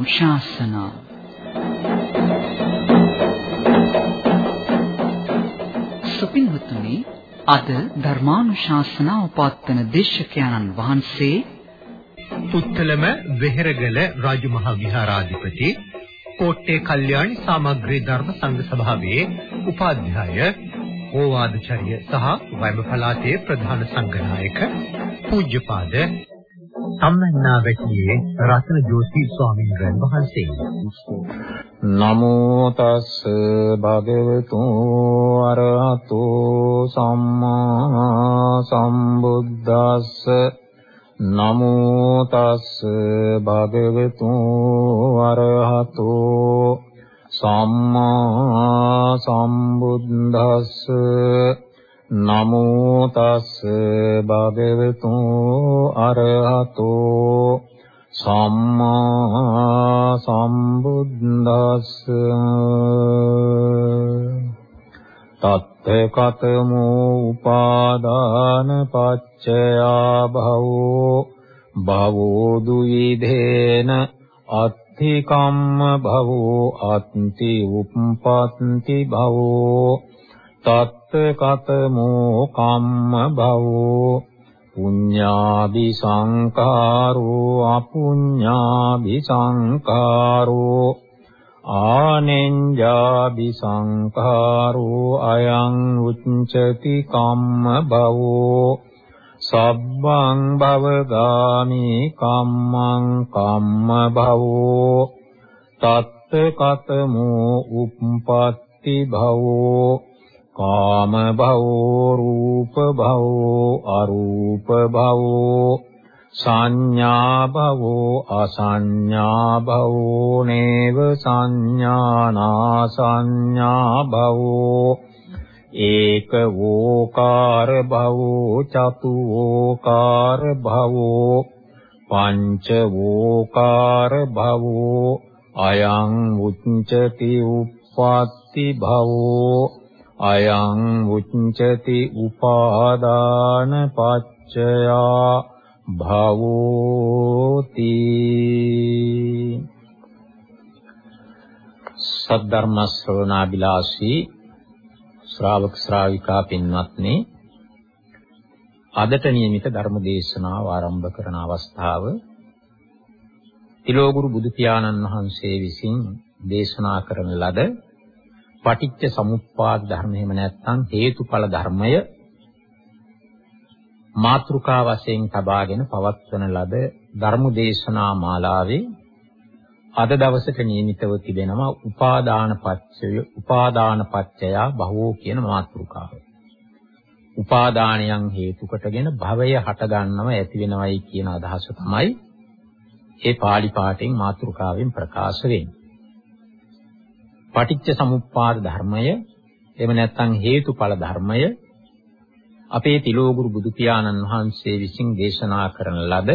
ධර්මානුශාසනා සුපින්වත්නි අද ධර්මානුශාසනාව පවත්වන දේශකයන්න් වහන්සේ පුත්තලම වෙහෙරගල රාජමහා විහාරාධිපති කෝට්ටේ කල්යාණි සාමග්‍රී ධර්ම සංඝ සභාවේ උපාධ්‍යාය ඕවාදචර්ය සහ වෛම පළාතේ ප්‍රධාන සංඝනායක පූජ්‍යපාද සම්මන්නා වැටියේ රතන ජෝසි ස්වාමීන් වහන්සේ. නමෝ තස් භගවතු අරහතෝ සම්මා සම්බුද්දස්ස. නමෝ තස් භගවතු අරහතෝ සම්මා සම්බුද්දස්ස. නමෝ තස් භගවතු අරහතෝ සම්මා සම්බුද්දස්ස තත්ත කතමෝ උපාදාන පච්චයා භවෝ භවෝ දුවිධේන අත්ථි කම්ම භවෝ අත්ති උප්පත්ති භවෝ තත්ත කතමෝ කම්ම භවෝ. පුඤ්ඤාභි සංකාරෝ අපුඤ්ඤාභි සංකාරෝ ආනෙන්ජාභි සංකාරෝ අයං උච්චති කම්ම භවෝ. සබ්බං භවගාමි කම්මං කම්ම භවෝ. තත්ත කතමෝ උප්පත්ති භවෝ. කාම භවෝ රූප භවෝ අරූප භවෝ සංඥා භවෝ අසංඥා භවෝ නේව සංඥානා සංඥා භවෝ ඒක වෝකාර භවෝ චතු වෝකාර භවෝ පංච වෝකාර භවෝ අයං උච්චති උප්පත්ති භවෝ අයං උච්චති උපාදාන පච්චයා භවෝති. සද්ධර්ම ශ්‍රවණාබිලාසී ශ්‍රාවක ශ්‍රාවිකා පින්වත්නි අදට නියමිත ධර්ම දේශනාව ආරම්භ කරන අවස්ථාව තිලෝගුරු බුදු පියාණන් වහන්සේ විසින් දේශනා කරන ලද පටිච්ච සමුප්පාද ධර්ම එහෙම නැත්නම් හේතුඵල ධර්මය මාතෘකා වශයෙන් තබාගෙන පවත්වන ලද ධර්ම දේශනා මාලාවේ අද දවසට නියමිතව තිබෙනවා උපාදාන පත්‍ය උපාදාන පත්‍යය බහුව කියන මාතෘකාව. උපාදානයන් හේතු කොටගෙන භවය හට ගන්නව ඇති වෙනවයි කියන අදහස තමයි ඒ pāli පාඨයෙන් මාතෘකාවෙන් ප්‍රකාශ වෙන්නේ. පටිච්ච සමුප්පාද ධර්මය එහෙම නැත්නම් හේතුඵල ධර්මය අපේ තිලෝගුරු බුදු පියාණන් වහන්සේ විසින් දේශනා කරන ලද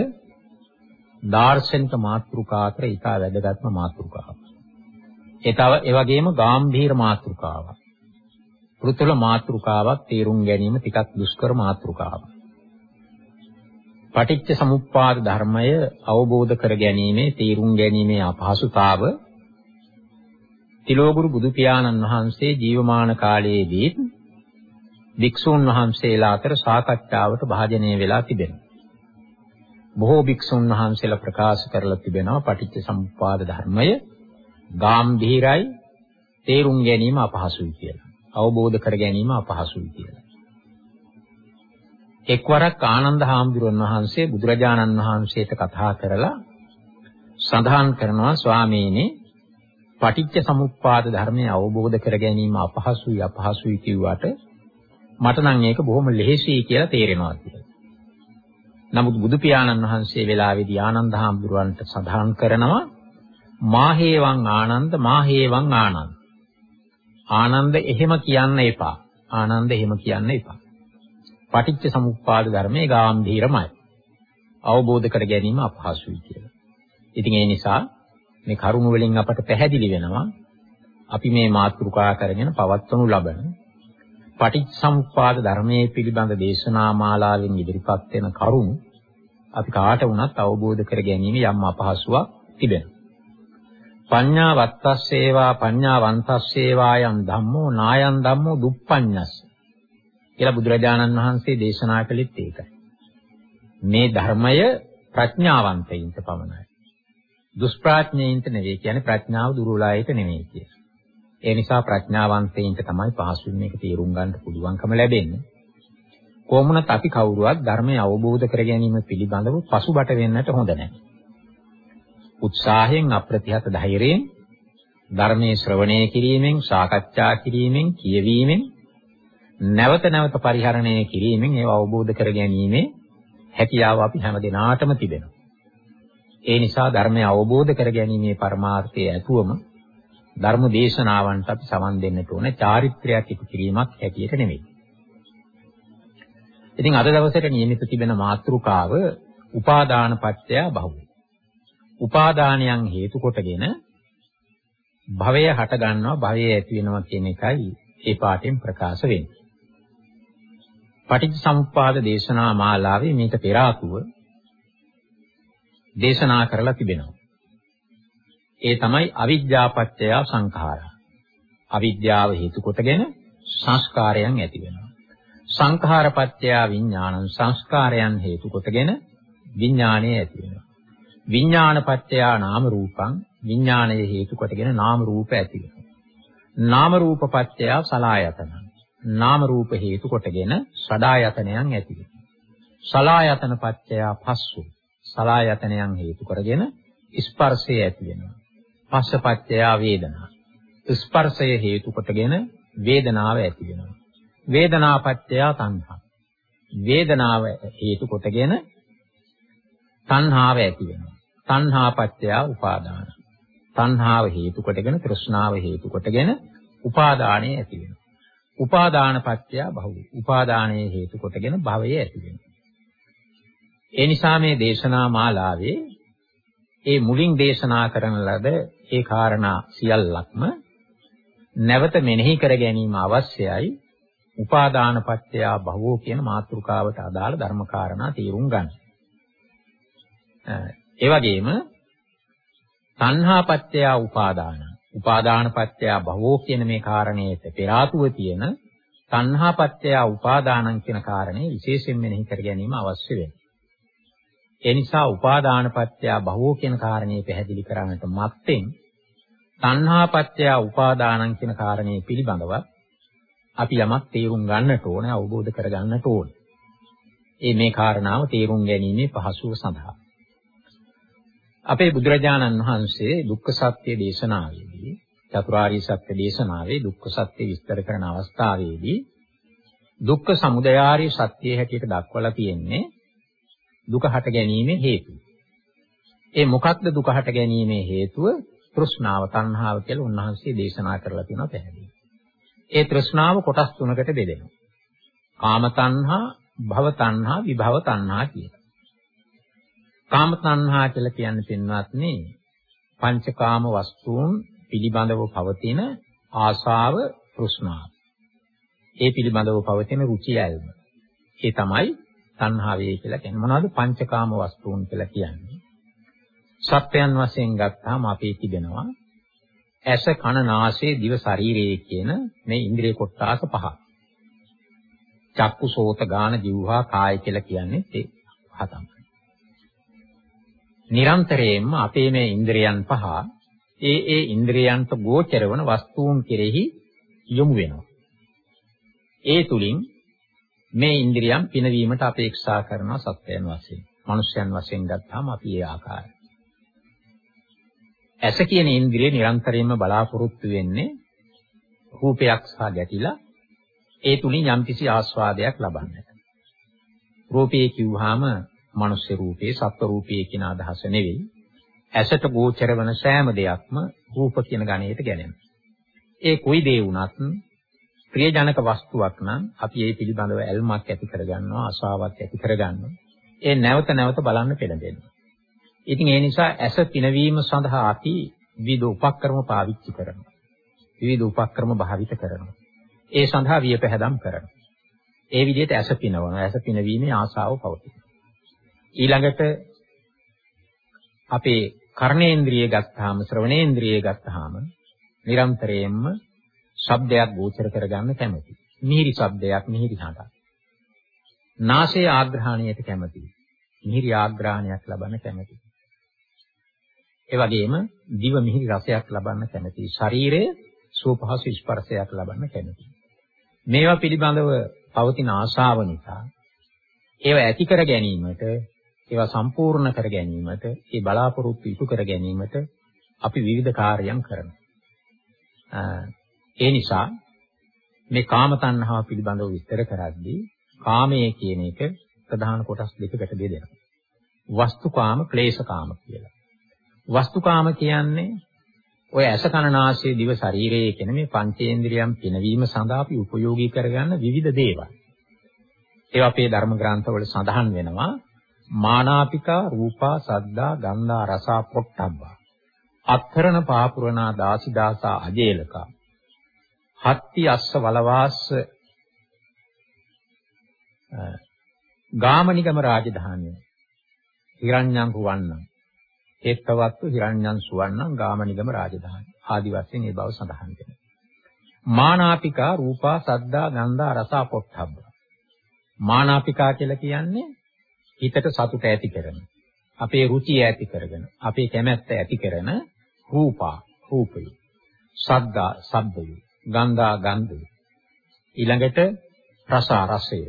දාර්ශනික මාතෘකාතර ඊට වැදගත්ම මාතෘකාවක්. ඒතව ඒ වගේම ගැඹීර මාතෘකාවක්. පෘතුල මාතෘකාවක් තේරුම් ගැනීම ටිකක් දුෂ්කර මාතෘකාවක්. පටිච්ච සමුප්පාද ධර්මය අවබෝධ කර ගැනීමේ තේරුම් ගැනීමේ අපහසුතාව තිලෝගුරු බුදු පියාණන් වහන්සේ ජීවමාන කාලයේදී භික්ෂූන් වහන්සේලා අතර සාකච්ඡාවට භාජනය වෙලා තිබෙනවා. බොහෝ භික්ෂුන් වහන්සේලා ප්‍රකාශ කරලා තිබෙනවා පටිච්ච සමුප්පාද ධර්මය ගාම්භීරයි තේරුම් ගැනීම අපහසුයි කියලා. අවබෝධ කර ගැනීම අපහසුයි කියලා. එක්වරක් ආනන්ද හාමුදුරන් වහන්සේ බුදුරජාණන් වහන්සේට කතා කරලා සඳහන් කරනවා ස්වාමීනි පටිච්ච සමුප්පාද ධර්මය අවබෝධ කර ගැනීම අපහසුයි අපහසුයි කිව්වට මට නම් ඒක බොහොම ලෙහෙසියි කියලා තේරෙනවා කියලා. නමුත් බුදු පියාණන් වහන්සේ වෙලාවේදී ආනන්ද හාමුදුරුවන්ට සඳහන් කරනවා මාහේවං ආනන්ද මාහේවං ආනන්ද. ආනන්ද එහෙම කියන්න එපා. ආනන්ද එහෙම කියන්න එපා. පටිච්ච සමුප්පාද ධර්මයේ ගැඹීරමයි. අවබෝධ කර ගැනීම අපහසුයි කියලා. ඉතින් ඒ නිසා මේ කරුණ වලින් අපට පැහැදිලි වෙනවා අපි මේ මාතෘකා කරගෙන පවත්වනු ලබන පටිච්චසමුප්පාද ධර්මයේ පිළිබඳ දේශනා මාලාවෙන් ඉදිරිපත් වෙන කරුණු අපි කාට වුණත් අවබෝධ කර ගැනීම යම් අපහසුාවක් තිබෙනවා. පඤ්ඤා වත්තස්සේවා පඤ්ඤා වන්තස්සේවායන් ධම්මෝ නායන් ධම්මෝ දුප්පඤ්ඤස්ස කියලා බුදුරජාණන් වහන්සේ දේශනා කළෙත් ඒකයි. මේ ධර්මය ප්‍රඥාවන්තයින්ට පමණයි. දුෂ්ප්‍රඥයින්ට නෙවෙයි කියන්නේ ප්‍රඥාව දුර්වලයිට නෙවෙයි කියන්නේ. ඒ නිසා ප්‍රඥාවන්තයින්ට තමයි පහසුවෙන් මේක තේරුම් ගන්න පුළුවන්කම ලැබෙන්නේ. කොහොමුණත් අපි කවුරුවත් ධර්මය අවබෝධ කර ගැනීම පිළිබඳව පසුබට වෙන්නට හොඳ නැහැ. උත්සාහයෙන් අප්‍රතිහත ධෛර්යයෙන් ධර්මයේ ශ්‍රවණය කිරීමෙන් සාකච්ඡා කිරීමෙන් කියවීමෙන් නැවත නැවත පරිහරණය කිරීමෙන් ඒව අවබෝධ කර ගැනීමේ හැකියාව අපි හැම දිනාටම තිබෙනවා. ඒ නිසා ධර්මය අවබෝධ කර ගැනීමේ පරමාර්ථය ඇතුවම ධර්ම දේශනාවන්ට අපි සමන් දෙන්නට ඕන චාරිත්‍රයක් ඉටු කිරීමක් හැටියට නෙමෙයි. ඉතින් අද දවසේට නියමිත තිබෙන මාතෘකාව උපාදාන පත්‍ය බහුව. උපාදානයන් හේතු කොටගෙන භවය හට ගන්නවා භවය ඇති වෙනවා කියන එකයි ඒ පාඩයෙන් ප්‍රකාශ වෙන්නේ. පටිච්චසමුප්පාද දේශනා මාලාවේ මේක පෙර ආතුව දේශනා කරලා තිබෙනවා. ඒ තමයි අවිද්‍යාපත්‍ය සංඛාරා. අවිද්‍යාව හේතු කොටගෙන සංස්කාරයන් ඇති වෙනවා. සංඛාරපත්‍ය විඥානං සංස්කාරයන් හේතු කොටගෙන විඥාණය ඇති වෙනවා. විඥානපත්‍ය නාම රූපං විඥාණය හේතු කොටගෙන නාම රූප ඇති වෙනවා. නාම රූපපත්‍ය සලායතන. නාම රූප හේතු කොටගෙන සඩායතනයන් ඇති වෙනවා. සලායතන පත්‍ය පස්සු. සලායතනයන් හේතු කරගෙන ස්පර්ශය ඇති වෙනවා. පස්සපත්‍ය වේදනා. ස්පර්ශය හේතු කොටගෙන වේදනාව ඇති වෙනවා. වේදනාපත්‍ය තණ්හා. වේදනාව හේතු කොටගෙන තණ්හාව ඇති වෙනවා. තණ්හාපත්‍ය උපාදාන. තණ්හාව හේතු කොටගෙන තෘෂ්ණාව හේතු කොටගෙන උපාදානය ඇති වෙනවා. උපාදානපත්‍ය භවය. උපාදානයේ හේතු කොටගෙන භවය ඇති වෙනවා. ඒ නිසා මේ දේශනා මාලාවේ ඒ මුලින් දේශනා කරන ලද ඒ කාරණා සියල්ලක්ම නැවත මෙනෙහි කර ගැනීම අවශ්‍යයි. උපාදාන පත්‍ය භවෝ කියන මාතෘකාවට අදාළ ධර්ම කාරණා තීරුම් ගන්න. ඒ වගේම තණ්හා පත්‍ය උපාදාන. උපාදාන පත්‍ය භවෝ කියන මේ කාරණේට පෙර ආතුව තියෙන තණ්හා පත්‍ය උපාදානං කියන කාරණේ විශේෂයෙන් මෙනෙහි කර ගැනීම අවශ්‍ය වෙනවා. ඒ නිසා උපාදානපත්‍ය බහුව කියන කාරණේ පැහැදිලි කරන්නට මත්තෙන් තණ්හාපත්‍ය උපාදානං කියන කාරණේ පිළිබඳව අපි යමක් තේරුම් ගන්නට ඕනේ අවබෝධ කර ගන්නට ඕනේ. ඒ මේ කාරණාව තේරුම් ගැනීමේ පහසුව සඳහා අපේ බුදුරජාණන් වහන්සේ දුක්ඛ සත්‍ය දේශනාවේදී චතුරාර්ය සත්‍ය දේශනාවේ දුක්ඛ සත්‍ය විස්තර කරන අවස්ථාවේදී දුක්ඛ සමුදයාරි සත්‍ය හැටියට දක්වලා තියෙන්නේ දුක හට ගැනීමේ හේතුව. ඒ මොකක්ද දුක හට ගැනීමේ හේතුව? තෘෂ්ණාව, තණ්හාව කියලා උන්වහන්සේ දේශනා කරලා තියෙනවා පැහැදිලි. ඒ තෘෂ්ණාව කොටස් තුනකට බෙදෙනවා. කාම තණ්හා, භව තණ්හා, විභව තණ්හා කියලා. කාම තණ්හා කියලා කියන්නේ පින්වත්නි පංචකාම වස්තුන් පිළිබඳව පවතින ආශාව, තෘෂ්ණාව. ඒ පිළිබඳව පවතින රුචි ඇල්ම. ඒ තමයි තණ්හාවේ කියලා කියන්නේ. මොනවද පංචකාම වස්තුන් කියලා කියන්නේ? සත්‍යයන් වශයෙන් ගත්තාම අපේ තිබෙනවා ඇස කන නාසය දිව ශරීරය කියන මේ ඉන්ද්‍රිය කොටාස පහ. චක්කු සෝත ගාන જીවහා කාය කියලා කියන්නේ ඒ පහ තමයි. නිරන්තරයෙන්ම අපේ මේ ඉන්ද්‍රියන් පහ ඒ ඒ ඉන්ද්‍රියන්ට ගෝචර වන වස්තුන් කෙරෙහි යොමු වෙනවා. ඒ තුලින් මේ ඉන්ද්‍රියම් පිනවීමට අපේක්ෂා කරන සත්‍යයන් වශයෙන්. මනුෂ්‍යයන් වශයෙන් ගත්තාම අපි ඒ ආකාරය. ඇස කියන ඉන්ද්‍රිය නිරන්තරයෙන්ම බලාපොරොත්තු වෙන්නේ රූපයක් සහ ගැටිලා ඒ තුලින් යම්කිසි ආස්වාදයක් ලබන්නට. රූපේ කිව්වහම මනුෂ්‍ය රූපේ, සත්ව රූපේ කියන අදහස නෙවෙයි. ඇසට ගෝචර වන සෑම දෙයක්ම රූප කියන ගණයට ගැනෙනවා. ඒ කොයි දේ වුණත් ප්‍රියජනක වස්තුවක් නම් අපි ඒ පිළිබඳව ඇල්මක් ඇති කරගන්නවා ආශාවක් ඇති කරගන්නවා. ඒ නැවත නැවත බලන්න පෙළඹෙනවා. ඉතින් ඒ නිසා ඇස පිනවීම සඳහා අපි විවිධ උපක්‍රම පාවිච්චි කරනවා. විවිධ උපක්‍රම භාවිත කරනවා. ඒ සඳහා වියපැහැදම් කරනවා. ඒ විදිහට ඇස පිනවනවා. ඇස පිනවීමේ ආශාව පවතිනවා. ඊළඟට අපේ කර්ණේන්ද්‍රිය ගත්තාම ශ්‍රවණේන්ද්‍රිය ගත්තාම නිරන්තරයෙන්ම ශබ්දයක් ගෝචර කරගන්න කැමති. මිහිරි ශබ්දයක් මිහිරි හඬක්. නාසයේ ආග්‍රහණයට කැමති. මිහිරි ආග්‍රහණයක් ලබන්න කැමති. ඒ වගේම දිව මිහිරි රසයක් ලබන්න කැමති. ශරීරයේ සුවපහසු ස්පර්ශයක් ලබන්න කැමති. මේවා පිළිබඳව පවතින ආශාව නිසා ඒවා ඇති කර ගැනීමට ඒවා සම්පූර්ණ කර ගැනීමට ඒ බලාපොරොත්තු ඉටු කර ගැනීමට අපි විවිධ කාර්යයන් කරනවා. ඒ නිසා මේ කාම තණ්හාව පිළිබඳව විස්තර කරද්දී කාමයේ කියන එක ප්‍රධාන කොටස් දෙකකට බෙදෙනවා. වස්තුකාම, ක්ලේශකාම කියලා. වස්තුකාම කියන්නේ ඔය ඇස කන නාසය දිව ශරීරයේ කියන මේ පංචේන්ද්‍රියම් පිනවීම සඳහා අපි උපයෝගී කරගන්න විවිධ දේවල්. ඒවා අපේ ධර්ම ග්‍රන්ථවල සඳහන් වෙනවා. මානාපිකා, රූපා, සද්දා, ගන්ධා, රසා, පොට්ටබ්බා. අත්තරණ පාපුරණා දාසිදාසා අජේලකා. හත්ති අස්ස වලවාස්ස ගාමනිගම රාජධානිය. හිරඤ්ඤං කුවන්නම් ඒත්තවත්තු හිරඤ්ඤං සුවන්නං ගාමනිගම රාජධානි. ආදි වශයෙන් මේ බව සඳහන් වෙනවා. මානාපිකා රූපා සද්දා ගන්ධා රසා පොට්ටබ්බ. මානාපිකා කියලා කියන්නේ හිතට සතුට ඇති කරන. අපේ රුචිය ඇති කරගෙන, අපේ කැමැත්ත ඇති කරන රූපා රූපය. සද්දා සබ්බය. ගන්ධා ගන්ධය. ඊළඟට රස රසය.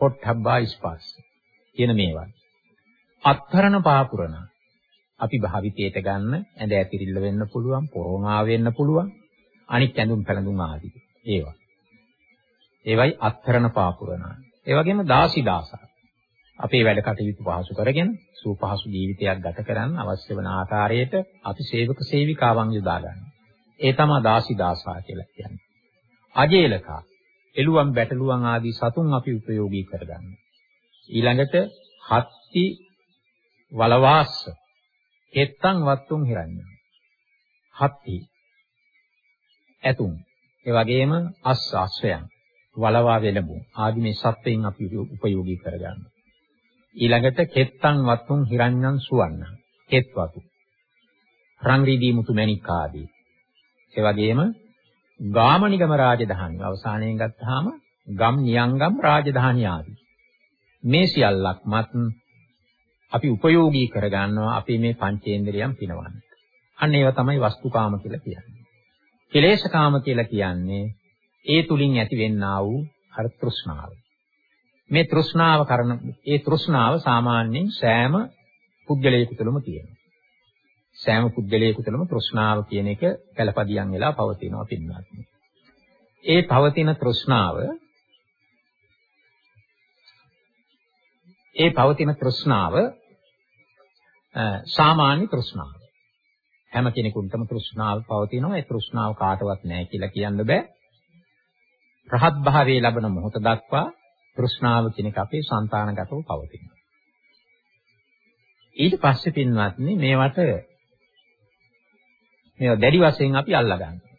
පොට්ටබ්බා ස්පර්ශ. කියන මේවා. අත්තරණ පාපුරණ අපි භාවිතයට ගන්න ඇඳ ඇතිරිල්ල වෙන්න පුළුවන්, පොරෝණා වෙන්න පුළුවන්, අනිත් ඇඳුම් පැළඳුම් ආදී ඒවා. ඒවයි අත්තරණ පාපුරණ. ඒ වගේම දාසි දාසා. අපේ වැඩ කටයුතු පහසු කරගෙන සූපහසු ජීවිතයක් ගත කරන්න අවශ්‍ය වන ආකාරයට අපි සේවක සේවිකාවන් යොදා ගන්නවා. ඒ තමයි දාසි දාසා කියලා කියන්නේ. අජේලකා එළුවන් බැටළුවන් ආදී සතුන් අපි උපයෝගී කරගන්නවා. ඊළඟට හත්ති වලවාස්ස එත්තං වත්තුන් හිරඤ්ඤං. හත්ති ඇතුන් ඒ වගේම අස්ස අස්වැයන් වලවා වෙලඹුන් ආදී මේ සත්වයන් අපි උපයෝගී කරගන්නවා. ඊළඟට කෙත්තං වත්තුන් හිරඤ්ඤං සුවන්න. කෙත් වතු. රන් රීදී මුතු මැණික් ආදී. ඒ වගේම ගාමනිගම රාජධානිය අවසානයෙන් ගත්තාම ගම් නියංගම් රාජධානිය ආදී. මේ සියල්ලක්මත් අපි උපයෝගී කරගන්නවා අපි මේ පංචේන්ද්‍රියම් පිනවන්න. අන්න ඒවා තමයි වස්තුකාම කියලා කියන්නේ. කෙලේශකාම කියලා කියන්නේ ඒ තුලින් ඇතිවෙන්නා වූ අර තෘෂ්ණාව. මේ තෘෂ්ණාව කරන ඒ තෘෂ්ණාව සාමාන්‍යයෙන් සෑම පුද්ගලයෙකු තුළම තියෙනවා. සෑම පුද්ගලයෙකුටම තෘෂ්ණාව කියන එක කලපදියම් වෙලා පවතිනවා පින්වත්නි. ඒ පවතින තෘෂ්ණාව ඒ පවතින තෘෂ්ණාව සාමාන්‍ය තෘෂ්ණාව. හැම කෙනෙකුටම තෘෂ්ණාව පවතිනවා. ඒ තෘෂ්ණාව කාටවත් නැහැ කියලා කියන්න බෑ. රහත් භාවයේ ලබන මොහොත දක්වා තෘෂ්ණාව කියන එක අපේ సంతానගතව පවතිනවා. ඊට පස්සේ පින්වත්නි මේවට මේවා දැඩි වශයෙන් අපි අල්ලා ගන්නවා.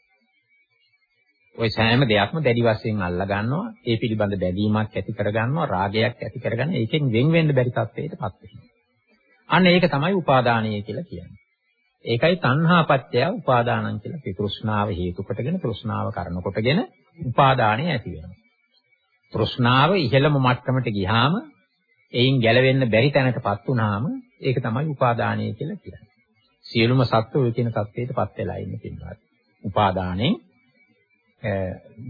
ওই සෑම දෙයක්ම දැඩි වශයෙන් අල්ලා ගන්නවා. ඒ පිළිබඳ බැඳීමක් ඇති කර ගන්නවා, රාගයක් ඇති කරගන්න. ඒකෙන් වෙන් වෙන්න බැරි තත්ත්වයකටපත් වෙනවා. අන්න ඒක තමයි උපාදානීය කියලා කියන්නේ. ඒකයි තණ්හාපත්‍ය උපාදානං කියලා. ඒ තෘෂ්ණාව හේතු කොටගෙන තෘෂ්ණාව කරන කොටගෙන උපාදානය ඇති වෙනවා. තෘෂ්ණාව ඉහළම මට්ටමට ගියාම එයින් ගැලවෙන්න බැරි තැනටපත් වුනහම ඒක තමයි උපාදානය කියලා කියන්නේ. සියලුම සත්ත්වෝ ඔය කියන தත්ත්වයටපත් වෙලා ඉන්නේ පින්වත්. උපාදානෙන්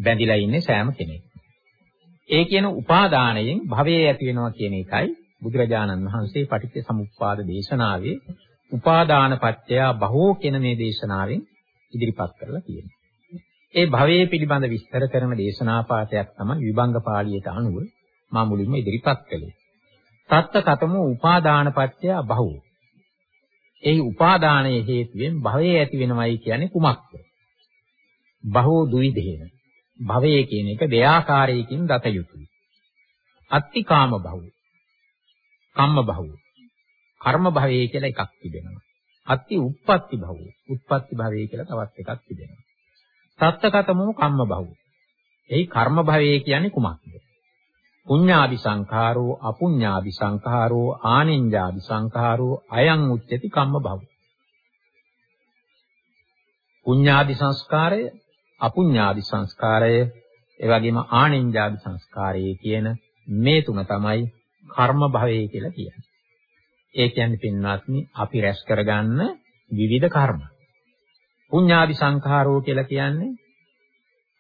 බැඳිලා ඉන්නේ සෑම කෙනෙක්. ඒ කියන උපාදානයෙන් භවයේ ඇති වෙනවා කියන එකයි බුදුරජාණන් වහන්සේ පටිච්ච සමුප්පාද දේශනාවේ උපාදාන පත්‍ය බහෝ කියන මේ දේශනාවෙන් ඉදිරිපත් කරලා තියෙනවා. ඒ භවයේ පිළිබඳ විස්තර කරන දේශනා පාඨයක් තමයි විභංග පාළියට අනුව මා මුලින්ම ඉදිරිපත් කළේ. තත්ත කතමෝ උපාදාන පත්‍ය බහෝ. ඒ උපාදානයේ හේතුවෙන් භවයේ ඇති වෙනවයි කියන්නේ කුමක්ද? බහෝ දුවිදේන. භවයේ කියන එක දෙආකාරයකින් දත යුතුයි. අත්තිකාම භවෝ කම්ම භවය. කර්ම භවය කියලා එකක් තිබෙනවා. අත්ති උප්පත්ති භවය. උත්පත්ති භවය කියලා තවත් එකක් තිබෙනවා. සත්ත්කතමෝ කම්ම භවය. එයි කර්ම භවය කියන්නේ කුමක්ද? පුඤ්ඤාභි සංඛාරෝ අපුඤ්ඤාභි සංඛාරෝ ආනිඤ්ඤාභි සංඛාරෝ අයං උච්චති කම්ම භව. පුඤ්ඤාදි සංස්කාරය, අපුඤ්ඤාදි සංස්කාරය, ඒ වගේම ආනෙන්ජාදි සංස්කාරය කියන මේ තුන තමයි කර්ම භවය කියලා කියන්නේ. ඒ කියන්නේ පින්වත්නි අපි රැස් කරගන්න විවිධ කර්ම. පුඤ්ඤාදි සංඛාරෝ කියලා කියන්නේ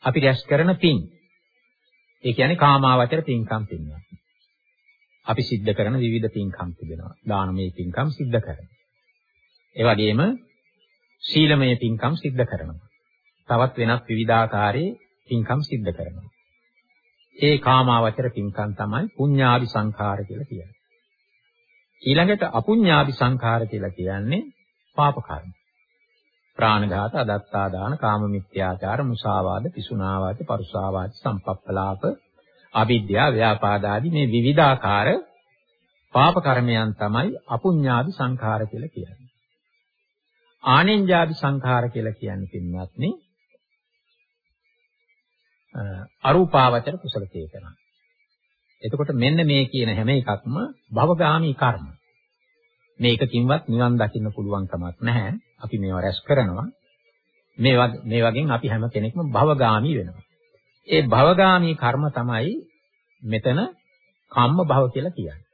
අපි රැස් කරන පින්. ඒ කියන්නේ කාමාවචර පින්කම් පින්වත්. අපි සිද්ධ කරන විවිධ පින්කම් තිබෙනවා. දානමය පින්කම් සිද්ධ කරනවා. ඒ වගේම ශීලමය පින්කම් සිද්ධ කරනවා. තවත් වෙනත් විවිධාකාරයේ පින්කම් සිද්ධ කරනවා. ඒ කාමාවචර පින්කම් තමයි පුඤ්ඤාවි සංඛාර කියලා කියන්නේ. ඊළඟට අපුඤ්ඤාවි සංඛාර කියලා කියන්නේ පාප කර්ම. ප්‍රාණඝාත, අදත්තා දාන, කාම මිත්‍යාචාර, මුසාවාද, පිසුනාවාද, පරුසාවාද, සම්පප්පලාප, අවිද්‍යාව, ව්‍යාපාද ආදී මේ විවිධාකාර පාප කර්මයන් තමයි අපුඤ්ඤාවි සංඛාර කියලා කියන්නේ. ආනෙන්ජාවි සංඛාර කියලා කියන්නේ පින්වත්නි අරූපාවචර කුසල චේතන. එතකොට මෙන්න මේ කියන හැම එකක්ම භවගාමී කර්ම. මේකකින්වත් නිවන් දකින්න පුළුවන් කමක් නැහැ. අපි මේවා රැස් කරනවා. මේවා මේ වගේ අපි හැම කෙනෙක්ම භවගාමි වෙනවා. ඒ භවගාමි කර්ම තමයි මෙතන කම්ම භව කියලා කියන්නේ.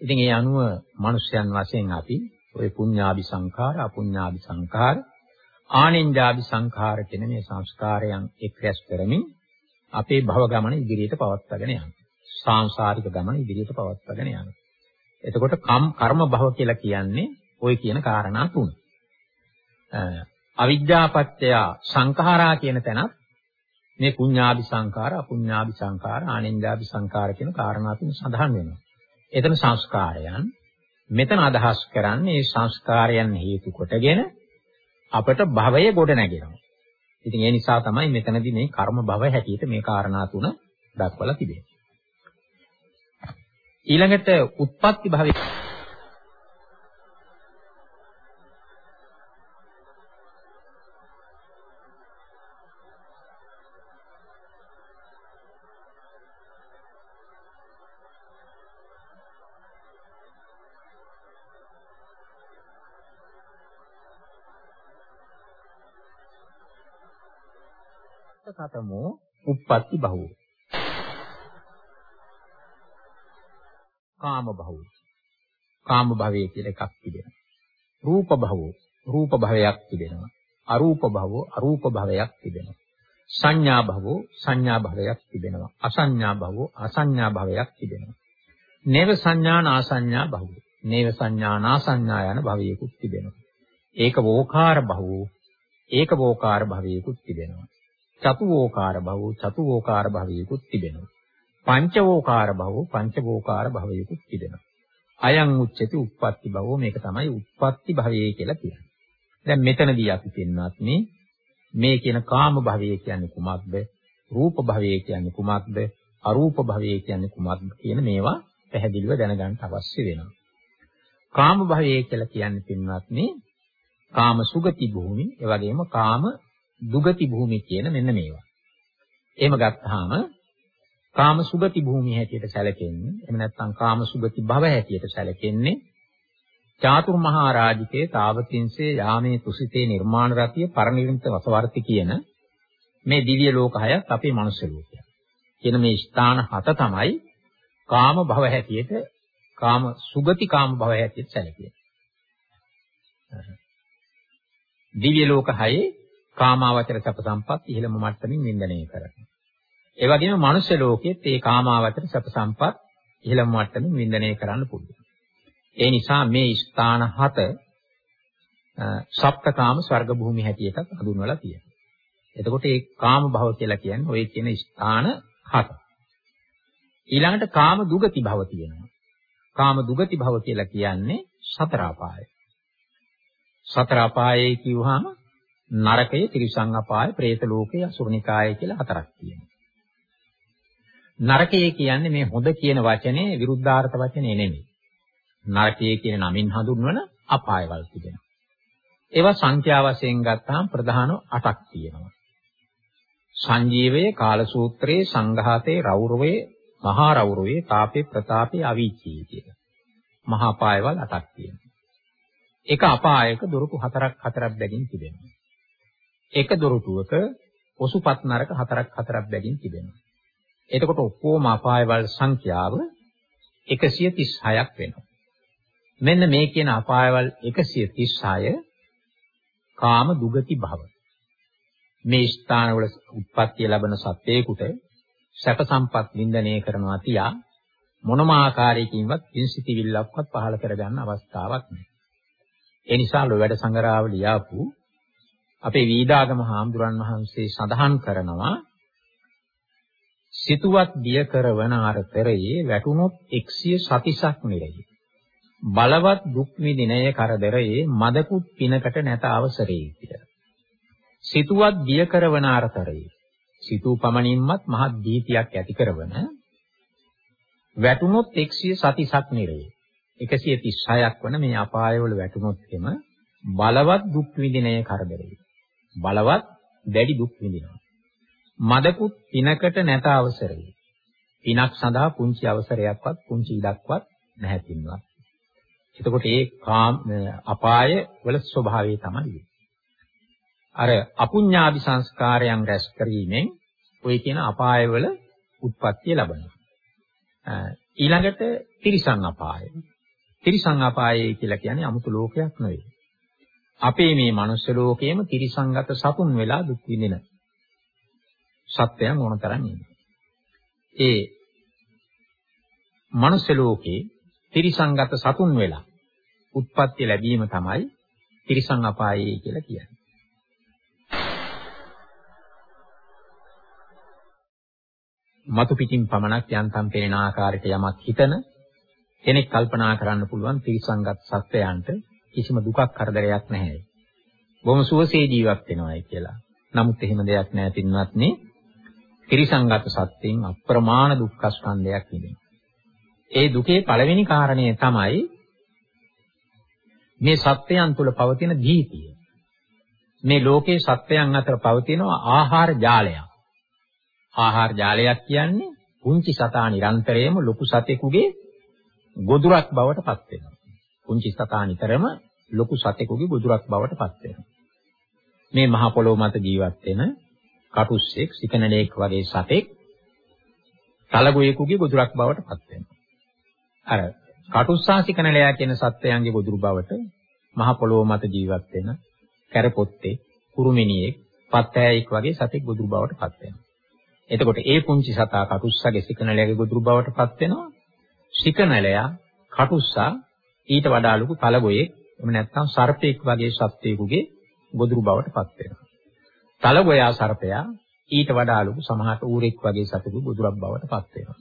ඉතින් ඒ අනුව මිනිස්යන් වශයෙන් අපි ඔය පුඤ්ඤාභි සංඛාර, අපුඤ්ඤාභි සංඛාර, ආනෙන්ජාභි සංඛාර කියන මේ සංස්කාරයන් එක් රැස් කරමින් අපේ භව ගමන ඉදිරියට පවත්වාගෙන යනවා. සාංශාරික ගමන ඉදිරියට පවත්වාගෙන යනවා. එතකොට කම් කර්ම භව කියලා කියන්නේ ওই කියන කාරණා තුන. අවිද්‍යාපත්‍ය සංඛාරා කියන තැනත් මේ පුඤ්ඤාභි සංඛාර, අපුඤ්ඤාභි සංඛාර, ආනෙන්ජාභි සංඛාර කියන කාරණා තුන සඳහන් වෙනවා. එතන සංස්කාරයන් මෙතන අදහස් කරන්නේ මේ සංස්කාරයන් හේතු කොටගෙන අපට භවය ගොඩ නැගෙනවා. ඉතින් ඒ නිසා තමයි මෙතනදී මේ කර්ම භව හැටියට මේ කාරණා තුන දක්වලා තිබෙන්නේ. ඊළඟට උත්පත්ති භවය කතමෝ uppatti බහුව. කාම භවෝ. කාම භවයේ කියලා එකක් තිබෙනවා. රූප භවෝ. රූප භවයක් තිබෙනවා. අරූප භවෝ. අරූප භවයක් තිබෙනවා. සංඥා භවෝ. සංඥා භවයක් තිබෙනවා. අසංඥා භවෝ. අසංඥා භවයක් තිබෙනවා. නේව සංඥා නාසංඥා භවෝ. නේව සංඥා නාසංඥා යන භවයකුත් තිබෙනවා. ඒක වෝකාර භවෝ. ඒක වෝකාර භවයකුත් තිබෙනවා. චතුවෝකාර භවෝ චතුවෝකාර භවයකුත් තිබෙනවා. පංචවෝකාර භවෝ පංචවෝකාර භවයකුත් තිබෙනවා. අයං උච්චති උප්පත්ති භවෝ මේක තමයි උප්පත්ති භවය කියලා කියන්නේ. දැන් මෙතනදී අපි පින්නත් මේ මේ කියන කාම භවය කියන්නේ කුමක්ද? රූප භවය කියන්නේ කුමක්ද? අරූප භවය කියන්නේ කුමක්ද කියන මේවා පැහැදිලිව දැනගන්න අවශ්‍ය වෙනවා. කාම භවය කියලා කියන්නේ පින්වත්නි කාම සුගති භූමි, ඒ වගේම කාම දුගති භූමි කියන මෙන්න මේවා. එහෙම ගත්තාම කාම සුගති භූමිය හැටියට සැලකෙන්නේ එහෙම නැත්නම් කාම සුගති භව හැටියට සැලකෙන්නේ චාතුරු මහා රාජිකේ තාවතින්සේ යාමේ තුසිතේ නිර්මාණ රතිය පරිනිර්මිත වසවර්ති කියන මේ දිව්‍ය ලෝක හයත් අපේ මනුස්ස ලෝකය. කියන මේ ස්ථාන හත තමයි කාම භව හැටියට කාම සුගති කාම භව හැටියට සැලකෙන්නේ. දිව්‍ය ලෝක හයේ කාමාවචර සැප සම්පත් ඉහළම මට්ටමින් වින්දනය කරනවා. ඒ වගේම මනුෂ්‍ය ලෝකෙත් මේ කාමාවචර සැප සම්පත් ඉහළම මට්ටමින් වින්දනය කරන්න පුළුවන්. ඒ නිසා මේ ස්ථාන හත සප්තකාම ස්වර්ග භූමි හැටියට හඳුන්වලා තියෙනවා. එතකොට මේ කාම භව කියලා කියන්නේ ඔය කියන ස්ථාන හත. ඊළඟට කාම දුගති භව තියෙනවා. කාම දුගති භව කියලා කියන්නේ සතර අපාය. සතර අපායේ කිව්වහම නරකය, තිරිසං අපාය, പ്രേත ලෝකය, අසුරනිකාය කියලා හතරක් තියෙනවා. නරකය කියන්නේ මේ හොඳ කියන වචනේ විරුද්ධාර්ථ වචනේ නෙමෙයි. නරකය කියන නමින් හඳුන්වන අපායවල් තිබෙනවා. ඒවා සංඛ්‍යා වශයෙන් ගත්තාම ප්‍රධාන 8ක් තියෙනවා. සංජීවයේ කාලසූත්‍රයේ සංඝාතේ රෞරවේ මහා රෞරවේ තාපේ ප්‍රතාපේ අවීචී කියලා. මහා පායවල් 8ක් තියෙනවා. එක අපායක දොරටු හතරක් හතරක් බැගින් තිබෙනවා. එක දොරටුවක ඔසුපත් නරක හතරක් හතරක් බැගින් තිබෙනවා. එතකොට ඔක්කොම අපායවල සංඛ්‍යාව 136ක් වෙනවා. මෙන්න මේ කියන අපායවල 136 කාම දුගති භව. මේ ස්ථානවල උත්පත්ති ලැබෙන සත්‍යයකට සැප සම්පත් වින්දනය කරනවා තියා මොනම ආකාරයකින්වත් පින්සිතිවිල්ලක්වත් පහළ කරගන්න අවස්ථාවක් නැහැ. ඒ නිසා ලෝ වැඩ සංගරාව ලියාපු අපේ වීදාගම හාමුදුරන් වහන්සේ සඳහන් කරනවා සිතුවත් බිය කරවන අරතරයේ වැටුනොත් 100 සතිසක් නිරයි. බලවත් දුක් විඳිනයේ කරදරයේ මදකුත් පිනකට නැත අවසරේ කියලා. සිතුවත් බිය කරවන අරතරයේ සිතූ පමණින්මත් මහත් දීතියක් ඇති කරවන වැටුනොත් 100 සතිසක් නිරේ 136ක් වන මේ අපායවල වැටුනොත් එම බලවත් දුක් විඳිනයේ කරදරේ බලවත් දැඩි දුක් විඳිනවා මදකුත් පිනකට නැත අවසරේ පිනක් සඳහා පුංචි අවසරයක්වත් පුංචි ඉඩක්වත් නැහැ පින්වත් එතකොට ඒ කාම අපාය වල ස්වභාවය තමයි අර අපුඤ්ඤාභි සංස්කාරයන් රැස් කිරීමෙන් ඔය කියන අපායවල උත්පත්ති ලැබෙනවා. ඊළඟට තිරිසන් අපාය. තිරිසන් අපායයි කියලා කියන්නේ 아무තු ලෝකයක් නෙවෙයි. අපේ මේ මනුස්ස ලෝකයේම තිරිසන්ගත සතුන් වෙලා දුක් විඳින සත්‍යයන් ඕනතරම් ඉන්නවා. ඒ මනුස්ස ලෝකේ තිරිසන්ගත සතුන් වෙලා උත්පත්ති ලැබීම තමයි තිරිසන් අපායයි කියලා කියන්නේ. මතු පිටින් පමණක් යන්තම් පෙනෙන ආකාරයට යමක් හිතන කෙනෙක් කල්පනා කරන්න පුළුවන් තිරිසංගත සත්වයන්ට කිසිම දුකක් කරදරයක් නැහැ. බොහොම සුවසේ ජීවත් වෙනවායි කියලා. නමුත් එහෙම දෙයක් නැහැ පින්වත්නි. තිරිසංගත සත්‍යයෙන් අප්‍රමාණ දුක්ඛ ස්කන්ධයක් විඳිනවා. ඒ දුකේ පළවෙනි කාරණය තමයි මේ සත්‍යයන් තුල පවතින දීතිය. මේ ලෝකේ සත්‍යයන් අතර පවතින ආහාර ජාලයක්. ආහාර ජාලයක් කියන්නේ පුංචි සතා නිරන්තරයෙන්ම ලොකු සතෙකුගේ ගොදුරක් බවට පත් වෙනවා. පුංචි සතා නිතරම ලොකු සතෙකුගේ ගොදුරක් බවට පත් වෙනවා. මේ මහ පොළොව මත ජීවත් වෙන කටුස්සෙක්, සිකනලෙක් වගේ සතෙක් තලගොයෙකුගේ ගොදුරක් බවට පත් වෙනවා. අර කටුස්සා සිකනලයා කියන සත්වයන්ගේ ගොදුරු බවට මහ පොළොව මත ජීවත් වෙන කැරපොත්තේ, කුරුමිනියෙක්, පත්තෑයෙක් වගේ සතෙක් ගොදුරු බවට පත් වෙනවා. එතකොට ඒ පුංචි සතා කටුස්සගේ සිකනලයාගේ ගොදුරු බවට පත් වෙනවා. සිකනලයා කටුස්සා ඊට වඩා ලොකු තලගොයෙක් එහෙම නැත්නම් සර්පෙක් වගේ සත්වයකගේ ගොදුරු බවට පත් වෙනවා. තලගොයා සර්පයා ඊට වඩා ලොකු සමහරට ඌරෙක් වගේ සතෙකු ගොදුරක් බවට පත් වෙනවා.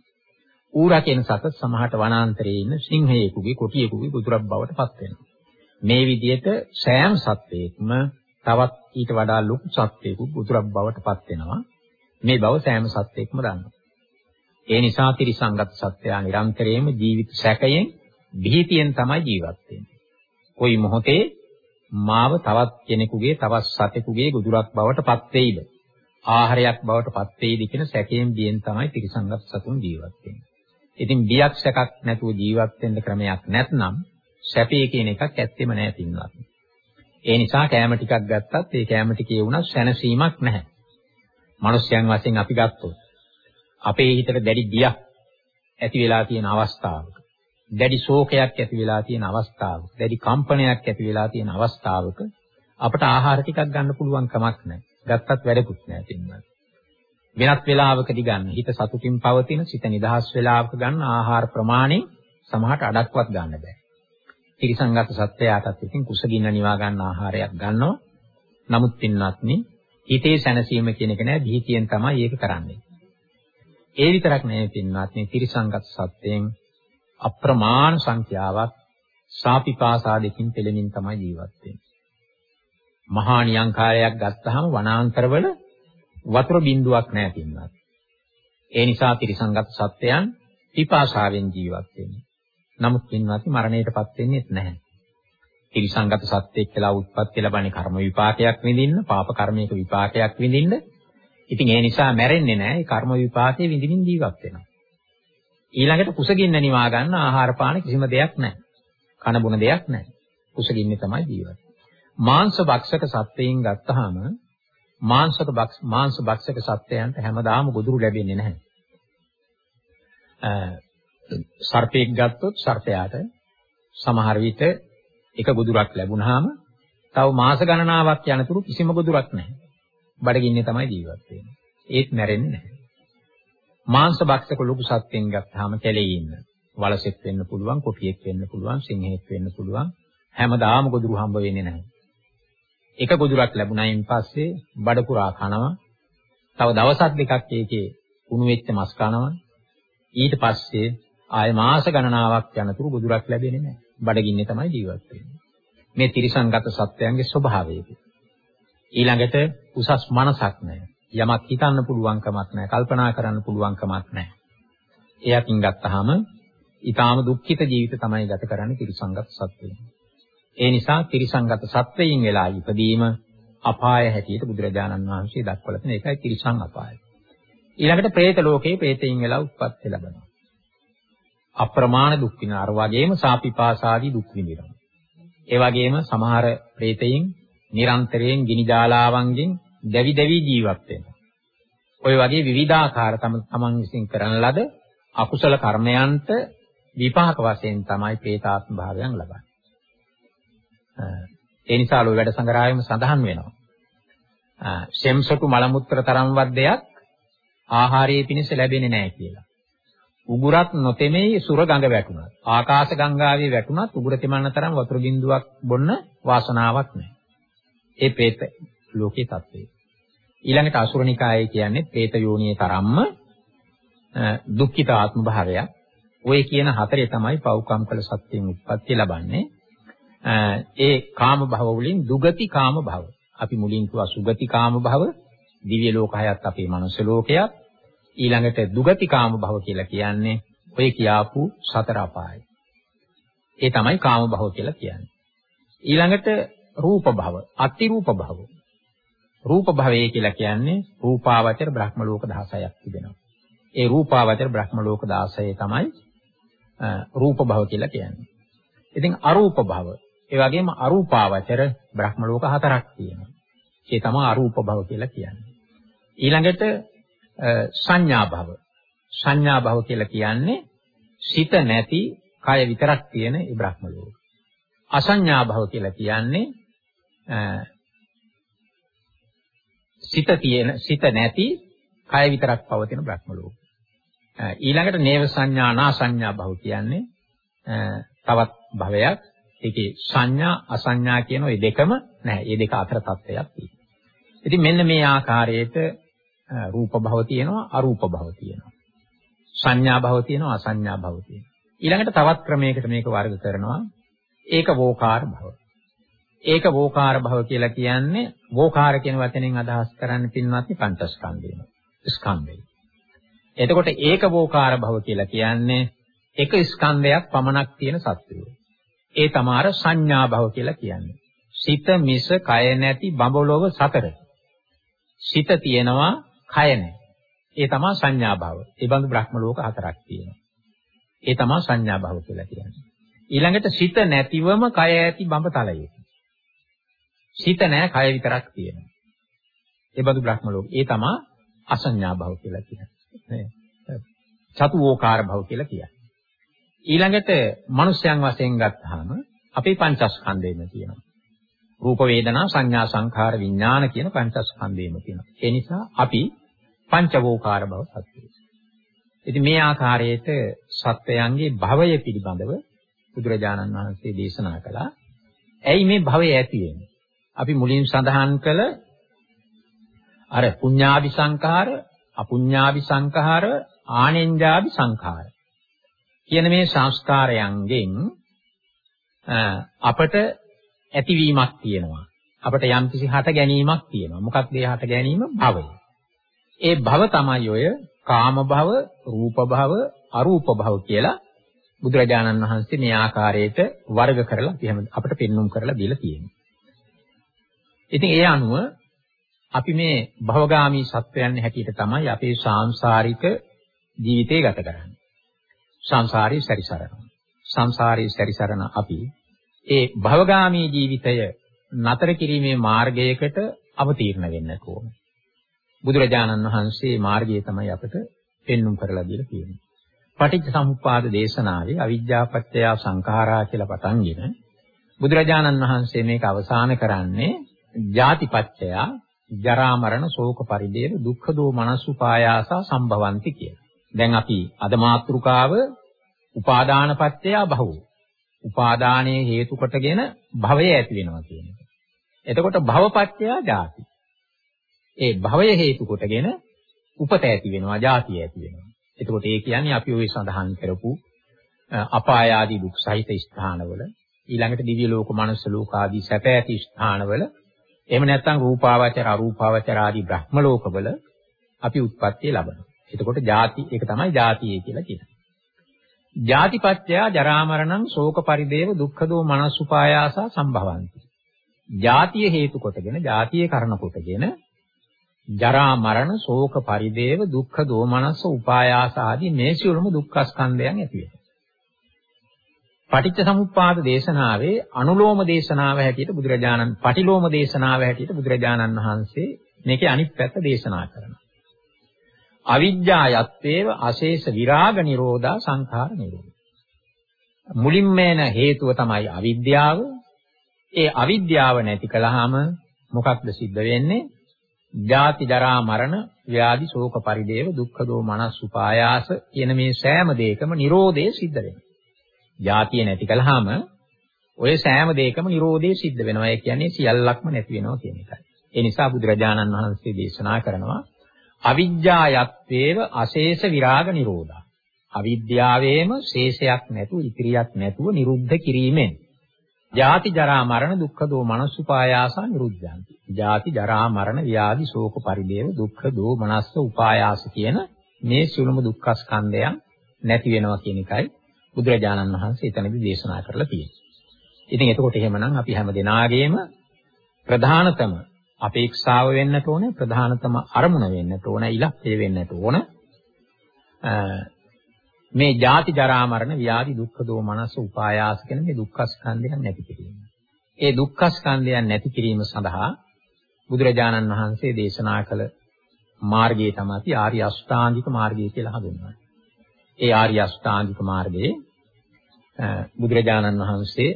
ඌරා කියන සත සමහරට වනාන්තරයේ ඉන්න සිංහයෙකුගේ කොටියෙකුගේ ගොදුරක් බවට පත් වෙනවා. මේ විදිහට සෑම සත්වයකම තවත් ඊට වඩා ලොකු සත්වයකු ගොදුරක් බවට පත් වෙනවා. මේ බව සෑම සත්‍යයක්ම දන්නවා. ඒ නිසා ත්‍රිසංගත සත්‍යය නිරන්තරයෙන්ම ජීවිත සැකයෙන් බිහිතියෙන් තමයි ජීවත් වෙන්නේ. කොයි මොහොතේ මාව තවත් කෙනෙකුගේ තවත් සතෙකුගේ ගුදුරක් බවට පත් වෙයිද? ආහාරයක් බවට පත් වෙයිද කියන සැකයෙන් බියෙන් තමයි ත්‍රිසංගත සතුන් ජීවත් වෙන්නේ. ඉතින් බියක් සැකක් නැතුව ජීවත් වෙන්න ක්‍රමයක් නැත්නම් සැපේ කියන එකක් ඇත්තෙම නැහැ පින්වත්. ඒ නිසා කැම ටිකක් ගත්තත් ඒ කැම ටිකේ වුණා සැනසීමක් නැහැ. මිනිස්යන් වශයෙන් අපි ගත්තොත් අපේ හිතට දැඩි බියක් ඇති වෙලා තියෙන අවස්ථාවක දැඩි ශෝකයක් ඇති වෙලා තියෙන අවස්ථාවක දැඩි කම්පනයක් ඇති වෙලා තියෙන අවස්ථාවක අපට ආහාර ටිකක් ගන්න පුළුවන් කමක් නැහැ. ගත්තත් වැඩකුත් නැහැ පින්වත්. වෙනත් වෙලාවකදී ගන්න හිත සතුටින් පවතින සිත නිදහස් වෙලාවක ගන්න ආහාර ප්‍රමාණය සමහරට අඩක්වත් ගන්න බෑ. ත්‍රිසංගත සත්‍යයටත් ඉතින් කුසගින්න නිවා ගන්න ආහාරයක් ගන්නවා. නමුත් පින්වත්නි හිතේ සැනසීම කියන එක නෑ දීතියෙන් තමයි ඒක කරන්නේ. ඒ විතරක් නෙවෙයි පින්වත්නි ත්‍රිසංගත සත්‍යයෙන් අප්‍රමාණ සංඛ්‍යාවක් සාපිපාසා දෙකින් පෙළෙමින් තමයි ජීවත් වෙන්නේ. මහා නියංකාරයක් ගත්තාම වනාන්තරවල වතුර බිඳුවක් නැහැ පින්වත්. ඒ නිසා ත්‍රිසංගත සත්‍යයන් පිපාසාවෙන් ජීවත් වෙන්නේ. නමුත් පින්වත් මරණයටපත් වෙන්නේ නැහැ. ත්‍රිසංගත සත්‍යයක් කියලා උත්පත්ති ලැබන්නේ කර්ම විපාකයක් විඳින්න, පාප කර්මයක විපාකයක් විඳින්න. ඉතින් ඒ නිසා මැරෙන්නේ නැහැ. ඒ කර්ම විපාකයේ විඳින්න ජීවත් වෙනවා. ඊළඟට කුසගින්න නිවා ගන්න ආහාර පාන කිසිම දෙයක් නැහැ. කන බොන දෙයක් නැහැ. කුසගින්නේ තමයි ජීවත්. මාංශ භක්ෂක සත්වයින් ගත්තාම මාංශක මාංශ භක්ෂක සත්වයන්ට හැමදාම ගොදුරු ලැබෙන්නේ නැහැ. සර්පෙක් ගත්තොත් සර්පයාට සමහර විට එක ගොදුරක් ලැබුණාම තව මාස ගණනාවක් යනතුරු කිසිම ගොදුරක් නැහැ. බඩගින්නේ තමයි ජීවත් වෙන්නේ. ඒත් මැරෙන්නේ නැහැ. මාංශ භක්ෂක ලොකු සත්වෙන් ගත්තාම කැලේ ඉන්න. වලසෙක් වෙන්න පුළුවන්, කොටියෙක් වෙන්න පුළුවන්, සිංහෙක් වෙන්න පුළුවන්. හැමදාම ගොදුරු හම්බ වෙන්නේ නැහැ. එක ගොදුරක් ලැබුණයින් පස්සේ බඩ පුරා කනවා. තව දවසක් දෙකක් ඒකේ කුණු වෙච්ච මස් කනවා. ඊට පස්සේ ආය මාස ගණනාවක් යනතුරු ගොදුරක් ලැබෙන්නේ නැහැ. බඩගින්නේ තමයි ජීවත් වෙන්නේ. මේ තිරිසංගත සත්වයන්ගේ ස්වභාවයක. ඊළඟට උසස් මනසක් නැහැ. යමක් හිතන්න පුළුවන් කමක් නැහැ. කල්පනා කරන්න පුළුවන් කමක් නැහැ. ඒ අතින් ගත්තාම ඊටාම දුක්ඛිත ජීවිත තමයි ගත කරන්නේ තිරිසංගත සත්වයන්. ඒ නිසා තිරිසංගත සත්වයින් වෙලා ඉපදීම අපාය හැටියට බුදුරජාණන් වහන්සේ දක්වලා තියෙන එකයි තිරිසං අපාය. ඊළඟට പ്രേත ලෝකේ പ്രേතයින් වෙලා උත්පත්ති ලැබෙනවා. අප්‍රමාණ දුක් විඳින අර වගේම සාපිපාසාදී දුක් විඳිනවා. ඒ වගේම සමහර പ്രേතයින් නිරන්තරයෙන් ගිනි ජාලාවන්ගෙන් දැවි දැවි ජීවත් වෙනවා. ඔය වගේ විවිධාකාර තමන් විසින් කරන ලද අකුසල කර්මයන්ට විපාක වශයෙන් තමයි ප්‍රේතාත්ම භාවයන් ලබන්නේ. ඒ නිසා ලෝ වැඩ සංග්‍රහයේම සඳහන් වෙනවා. ශෙම්සතු මල මුත්‍ර තරම්වත් දෙයක් ආහාරයේ පිණිස ලැබෙන්නේ නැහැ කියලා. උගුරත් නොතෙමෙයි සුර ගඟ වැටුණා. ආකාශ ගංගාවේ වැටුණත් උගුර තෙමන්න තරම් වතුර බින්දුවක් බොන්න වාසනාවක් නැහැ. ඒ ප්‍රේත ලෝකේ తත්වේ. ඊළඟට අසුරනිකාය කියන්නේ പ്രേත යෝනියේ තරම්ම දුක්ඛිත ආත්ම භාවයක්. ඔය කියන හතරේ තමයි පෞකම් කළ සත්‍යයෙන් උත්පත්ති ලබන්නේ. ඒ කාම භව වලින් දුගති කාම භව. අපි මුලින් කිව්වා සුගති කාම භව, දිව්‍ය ලෝක හයත් අපේ මනුෂ්‍ය ලෝකයක්. ඊළඟට දුගති කාම භව කියලා කියන්නේ ඔය කියාපු සතර අපායයි. ඒ තමයි කාම භව කියලා කියන්නේ. ඊළඟට රූප භව, අතිරූප භව. රූප භවය කියලා කියන්නේ රූපාවචර බ්‍රහ්ම ලෝක 16ක් තිබෙනවා. ඒ රූපාවචර බ්‍රහ්ම ලෝක 16 තමයි රූප භව කියලා කියන්නේ. ඉතින් අරූප භව, ඒ වගේම අරූපාවචර බ්‍රහ්ම ලෝක හතරක් තියෙනවා. ඒ තමයි අරූප භව කියලා කියන්නේ. ඊළඟට සංඥා භව. සංඥා භව කියලා කියන්නේ සිත නැති කය විතරක් තියෙන ඒ බ්‍රහ්ම ලෝක. අසංඥා භව කියලා කියන්නේ සිත තියෙන සිත නැති කය විතරක් පවතින බ්‍රහ්ම ලෝක. ඊළඟට නේව සංඥා නා සංඥා භව කියන්නේ තවත් භවයක්. ඒකේ සංඥා අසංඥා කියන ওই දෙකම නැහැ. මේ දෙක අතර තත්ත්වයක් තියෙනවා. ඉතින් මෙන්න මේ ආකාරයට රූප භව තියෙනවා අරූප භව තියෙනවා. සංඥා භව තියෙනවා අසංඥා භව තියෙනවා. ඊළඟට තවත් ක්‍රමයකට මේක වර්ග කරනවා ඒක වෝකාර භව. ඒක වෝකාර භව කියලා කියන්නේ වෝකාර කියන වචනෙන් අදහස් කරන්නේ පින්වත්නි පංචස්කන්ධය. ස්කන්ධය. එතකොට ඒක වෝකාර භව කියලා කියන්නේ එක ස්කන්ධයක් පමණක් තියෙන සත්‍යය. ඒ තමාර සංඥා භව කියලා කියන්නේ. සිත මිස කය නැති බඹලොව සතර. සිත තියෙනවා කය නැහැ. ඒ තමයි සංඥා භව. ඒ බඳු බ්‍රහ්ම ලෝක හතරක් තියෙනවා. ඒ තමයි සංඥා භව කියලා කියන්නේ. ඊළඟට සිත නැතිවම කය ඇති බඹතලයේ. සිත නැහැ කය විතරක් තියෙනවා. ඒ බඳු බ්‍රහ්ම ලෝක. ඒ තමයි අසංඥා භව කියලා කියන්නේ. චතුෝකාර භව කියලා කියන්නේ. ඊළඟට මනුෂ්‍යයන් වශයෙන් ගත්තාම අපේ පංචස්කන්ධයම තියෙනවා. රූප වේදනා සංඥා සංඛාර විඥාන කියන පංචස්කන්ධයම තියෙනවා. ඒ නිසා අපි පංචවෝකාර බව සත්‍යය. ඉතින් මේ ආකාරයට සත්වයන්ගේ භවය පිළිබඳව බුදුරජාණන් වහන්සේ දේශනා කළා. ඇයි මේ භවය ඇති වෙන්නේ? අපි මුලින් සඳහන් කළ අර පුඤ්ඤාභි සංඛාර, අපුඤ්ඤාභි සංඛාර, ආනෙන්ජාභි සංඛාර කියන මේ සංස්කාරයන්ගෙන් අපට ඇතිවීමක් තියෙනවා. අපට යම්කිසි හට ගැනීමක් තියෙනවා. මොකක්ද ඒ හට ගැනීම? භවය. ඒ භව තමයි ඔය කාම භව, රූප භව, අරූප භව කියලා බුදුරජාණන් වහන්සේ මේ ආකාරයට වර්ග කරලා එහෙම අපිට පෙන්눔 කරලා දීලා තියෙනවා. ඉතින් ඒ අනුව අපි මේ භවගාමී සත්වයන් හැටියට තමයි අපේ සාංශාරික ජීවිතය ගත කරන්නේ. සංසාරේ සැරිසරනවා. සංසාරේ සැරිසරන අපි ඒ භවගාමී ජීවිතය නතර කිරීමේ මාර්ගයකට අවතීර්ණ වෙන්න ඕනේ. බුදුරජාණන් වහන්සේ මාර්ගය තමයි අපට පෙන්눔 කරලා දීලා තියෙන්නේ. පටිච්ච සමුප්පාද දේශනාවේ අවිද්‍යාපත්‍ය සංඛාරා කියලා පටන්ගෙන බුදුරජාණන් වහන්සේ මේක අවසන් කරන්නේ ජාතිපච්චය ජරා මරණ ශෝක පරිදේව දුක්ඛ දෝමනස් උපායාසා සම්භවಂತಿ කියලා. දැන් අපි අද මාත්‍රිකාව උපාදානපච්චය භවෝ. උපාදානයේ හේතු කොටගෙන භවය ඇති වෙනවා කියන එක. එතකොට භවපච්චය ජාති. ඒ භවය හේතු කොටගෙන උපත ඇති වෙනවා ජාතිය ඇති වෙනවා. එතකොට ඒ කියන්නේ අපි ওই සඳහන් කරපු අපාය ආදී දුක් සහිත ස්ථානවල ඊළඟට දිව්‍ය ලෝක, මනුස්ස ලෝක ආදී සැප ඇති ස්ථානවල එහෙම නැත්නම් රූපාවචර අරූපාවචර ආදී බ්‍රහ්ම ලෝකවල අපි උත්පත්ති ලැබනවා. එතකොට ಜಾති ඒක තමයි ಜಾතිය කියලා කියන්නේ. ಜಾතිපත්ත්‍යා ජරා මරණං ශෝක පරිදේව දුක්ඛ දෝ මනසුපායාස සම්භවಂತಿ. ಜಾතිය හේතු කොටගෙන ಜಾතිය කරණ කොටගෙන ජරා මරණ ශෝක පරිදේව දුක්ඛ දෝමනස්ස උපායාස ආදී මේ සියලුම දුක්ඛ ස්කන්ධයන් ඇති වෙනවා. පටිච්ච සමුප්පාද දේශනාවේ අනුලෝම දේශනාව හැටියට බුදුරජාණන් පටිලෝම දේශනාව හැටියට බුදුරජාණන් වහන්සේ මේකේ අනිත් පැත්ත දේශනා කරනවා. අවිජ්ජා යත්තේව අශේෂ විරාග නිරෝධා සංඛාර නිරෝධ. මුලින්ම එන හේතුව තමයි අවිද්‍යාව. ඒ අවිද්‍යාව නැති කළාම මොකක්ද සිද්ධ වෙන්නේ? ජාති ජරා මරණ ව්‍යාධි ශෝක පරිදේව දුක්ඛ දෝ මනස් උපායාස කියන මේ සෑම දෙයකම Nirodhe සිද්ධ වෙනවා. ජාතිය නැති කළාම ඔය සෑම දෙයකම Nirodhe සිද්ධ වෙනවා. ඒ කියන්නේ සියල්ලක්ම නැති වෙනවා කියන එකයි. ඒ නිසා බුදුරජාණන් වහන්සේ දේශනා කරනවා අවිජ්ජා යත්තේව අශේෂ විරාග නිරෝධා. අවිද්‍යාවේම ශේෂයක් නැතුව ඉතිරියක් නැතුව නිරුද්ධ කිරීමෙන් ජාති ජරා මරණ දුක්ඛ දෝ මනසුපායාසා නිරුද්ධಂತಿ. ජාති ජරා මරණ ව්‍යාධි ශෝක පරිදේව දුක්ඛ දෝ මනස්ස උපායාස කියන මේ සියලුම දුක්ඛ ස්කන්ධයන් නැති වෙනවා කියන එකයි බුදුරජාණන් වහන්සේ එතනදී දේශනා කරලා තියෙන්නේ. ඉතින් එතකොට එහෙමනම් අපි හැම දිනාගේම ප්‍රධානතම අපේක්ෂාව වෙන්නට ඕනේ ප්‍රධානතම අරමුණ වෙන්නට ඕනේ ඉලක්කය වෙන්නට ඕනේ මේ ජාති ජරා මරණ ව්‍යාධි දුක්ඛ දෝමනස උපායාස කියන මේ දුක්ඛ ස්කන්ධයන් නැති කිරීම. ඒ දුක්ඛ ස්කන්ධයන් නැති කිරීම සඳහා බුදුරජාණන් වහන්සේ දේශනා කළ මාර්ගය තමයි ආර්ය අෂ්ටාංගික මාර්ගය කියලා හඳුන්වන්නේ. ඒ ආර්ය අෂ්ටාංගික මාර්ගයේ බුදුරජාණන් වහන්සේ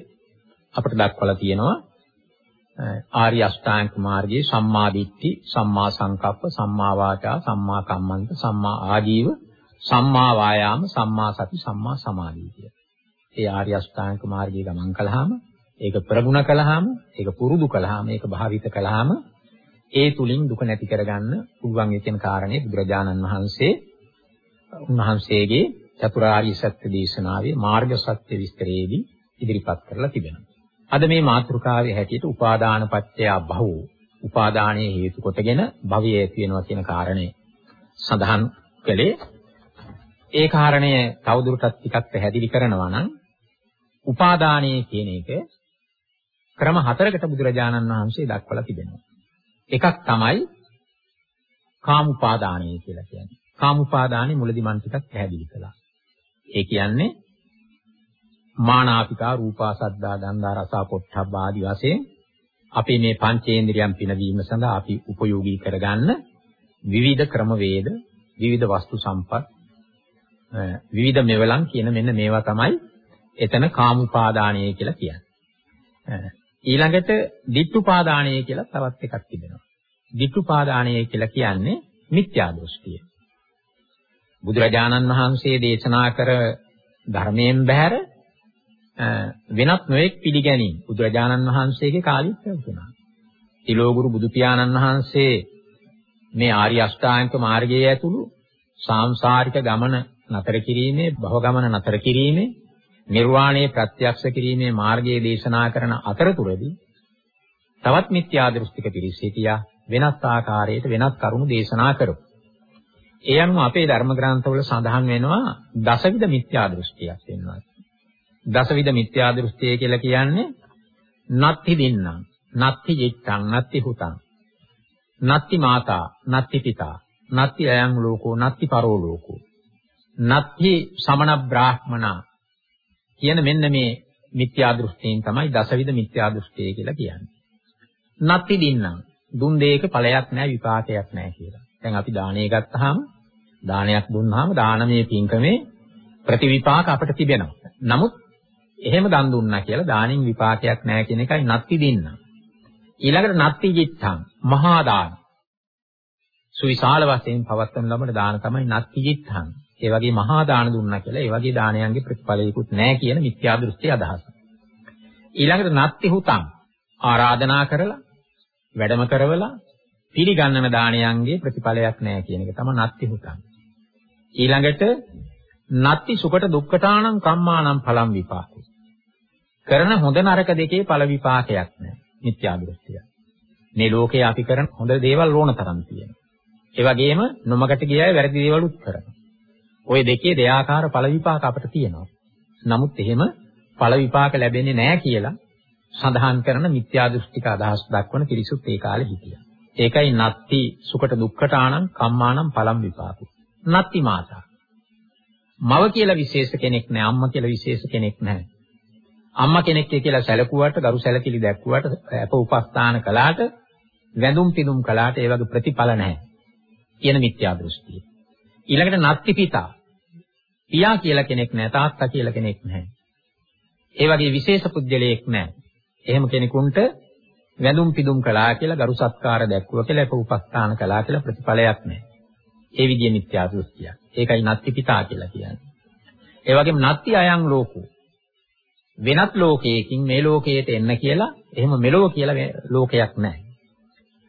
අපට දක්වලා තියෙනවා ආර්ය අෂ්ටාංගික මාර්ගයේ සම්මා දිට්ඨි, සම්මා සංකප්ප, සම්මා වාචා, සම්මා කම්මන්ත, සම්මා ආජීව සම්මා වායාම සම්මා සති සම්මා සමාධිය කිය. ඒ ආර්ය අෂ්ටාංග මාර්ගයේ ගමන් කළාම ඒක ප්‍රගුණ කළාම ඒක පුරුදු කළාම ඒක භාවිත කළාම ඒ තුලින් දුක නැති කරගන්න පුළුවන් කියන කාරණේ බුදුරජාණන් වහන්සේ උන්වහන්සේගේ චතුරාර්ය සත්‍ය දේශනාවේ මාර්ග සත්‍ය විස්තරයේදී ඉදිරිපත් කරලා තිබෙනවා. අද මේ මාතෘකාවේ හැටියට උපාදාන පත්‍ය භවෝ උපාදානයේ හේතු කොටගෙන භවය ඇති වෙනවා කියන කාරණේ සඳහන් කළේ ඒ කාරණය තවදුරටත් ටිකක් පැහැදිලි කරනවා නම් උපාදානයේ කියන එක ක්‍රම හතරකට බුදුරජාණන් වහන්සේ දක්වලා තිබෙනවා. එකක් තමයි කාමුපාදානය කියලා කියන්නේ. කාමුපාදානයේ මුලදී මම ටිකක් පැහැදිලි කළා. ඒ කියන්නේ මානාපිකා රූපා සද්දා ගන්ධා රස පොට්ටබ්බ ආදී වශයෙන් අපේ මේ පංචේන්ද්‍රියන් පිනවීම සඳහා අපි උපයෝගී කරගන්න විවිධ ක්‍රමවේද විවිධ වස්තු සම්පත් විවිධ මෙවලම් කියන මෙන්න මේවා තමයි එතන කාමුපාදානය කියලා කියන්නේ. ඊළඟට ditthුපාදානය කියලා තවත් එකක් තිබෙනවා. ditthුපාදානය කියලා කියන්නේ මිත්‍යා දෘෂ්ටිය. බුදුරජාණන් වහන්සේ දේශනා කර ධර්මයෙන් බැහැර වෙනත් නොඑක් පිළිගැනීම් බුදුරජාණන් වහන්සේගේ කාලෙත් ලැබුණා. තිලෝගුරු බුදු පියාණන් වහන්සේ මේ ආර්ය අෂ්ටාංග මාර්ගයේ ඇතුළු සාංශාරික ගමන නතර කිරීමේ භව ගමන නතර කිරීමේ නිර්වාණය ප්‍රත්‍යක්ෂ කිරීමේ මාර්ගයේ දේශනා කරන අතරතුරදී තවත් මිත්‍යා දෘෂ්ටික පිරිස සිටියා වෙනත් ආකාරයකට වෙනත් කරුණු දේශනා කරමු. ඒ අනුව අපේ ධර්ම ග්‍රන්ථවල සඳහන් වෙනවා දසවිධ මිත්‍යා දෘෂ්ටියක් වෙනවා. දසවිධ මිත්‍යා දෘෂ්ටිය කියලා කියන්නේ නත්ති දින්නම්, නත්ති ජිත්තං, නත්ති හුතං, නත්ති මාතා, නත්ති පිතා, නත්ති අයං ලෝකෝ, නත්ති පරෝ ලෝකෝ. නත්හි සමන බ්‍රාහ්මනා කියන මෙන්න මේ මිත්‍යා දෘෂ්ටීන් තමයි දසවිධ මිත්‍යා දෘෂ්ටිය කියලා කියන්නේ. නත්ති දින්නම් දුන් දෙයක ඵලයක් නැහැ විපාකයක් නැහැ කියලා. දැන් අපි දාණය ගත්තාම දානයක් දුන්නාම දානමය පින්කමේ ප්‍රතිවිපාක අපිට තිබෙනවා. නමුත් එහෙම දන් දුන්නා කියලා දානින් විපාකයක් නැහැ කියන එකයි නත්ති දෙන්න. ඊළඟට නත්ති ජිත්තං මහා දාන. සුවිශාල වශයෙන් පවත්වන ලබන දාන තමයි නත්ති ජිත්තං. ඒ වගේ මහා දාන දුන්නා කියලා ඒ වගේ දානයන්ගේ ප්‍රතිඵලයකුත් නැහැ කියන මිත්‍යා දෘෂ්ටි අදහස. ඊළඟට නත්ති හුතං ආරාධනා කරලා වැඩම කරවලා පිළිගන්නන දානයන්ගේ ප්‍රතිඵලයක් නැහැ කියන එක තමයි නත්ති හුතං. ඊළඟට නත්ති සුකට දුක්ඛතානම් කම්මානම් ඵලම් විපාකෝ. කරන හොඳ නරක දෙකේ ඵල විපාකයක් නැහැ. මිත්‍යා දෘෂ්ටිය. මේ ලෝකේ අපි කරන හොඳ දේවල් ඕන තරම් තියෙනවා. ඒ වගේම නොමකට ගිය අය වැරදි දේවලුත් කරනවා. ওই දෙකේ දෙයාකාර ඵල විපාක අපිට තියෙනවා. නමුත් එහෙම ඵල විපාක ලැබෙන්නේ නැහැ කියලා සඳහන් කරන මිත්‍යා දෘෂ්ටික අදහස් දක්වන පිරිසුත් ඒ කාලේ හිටියා. ඒකයි නත්ති සුකට දුක්ඛටාණං කම්මාණං ඵලම් විපාකෝ. නත්ති මාතා. මව කියලා විශේෂ කෙනෙක් නැහැ, අම්මා කියලා විශේෂ කෙනෙක් නැහැ. අම්මා කෙනෙක් කියලා සැලකුවාට, ගරු සැලකිලි දැක්ුවාට, අප උපස්ථාන කළාට, වැඳුම් පිදුම් කළාට ඒ වගේ ප්‍රතිඵල නැහැ. කියන මිත්‍යා දෘෂ්ටිය. ඊළඟට නත්ති පිතා. පියා කියලා කෙනෙක් නැහැ, තාත්තා කියලා කෙනෙක් නැහැ. ඒ වගේ විශේෂ පුද්ගලයෙක් නැහැ. එහෙම කෙනෙකුන්ට වැඳුම් පිදුම් කළා කියලා ගරු සත්කාර දැක්වුවා කියලා අප උපස්ථාන කළා කියලා ප්‍රතිඵලයක් නැහැ. ඒ විදිය මිත්‍යා දෘෂ්ටිය. ඒකයි නත්ති පිතා කියලා කියන්නේ. ඒ වගේම නත්ති අයං ලෝකෝ. වෙනත් ලෝකයකින් මේ ලෝකයට එන්න කියලා එහෙම මෙලොව කියලා ලෝකයක් නැහැ.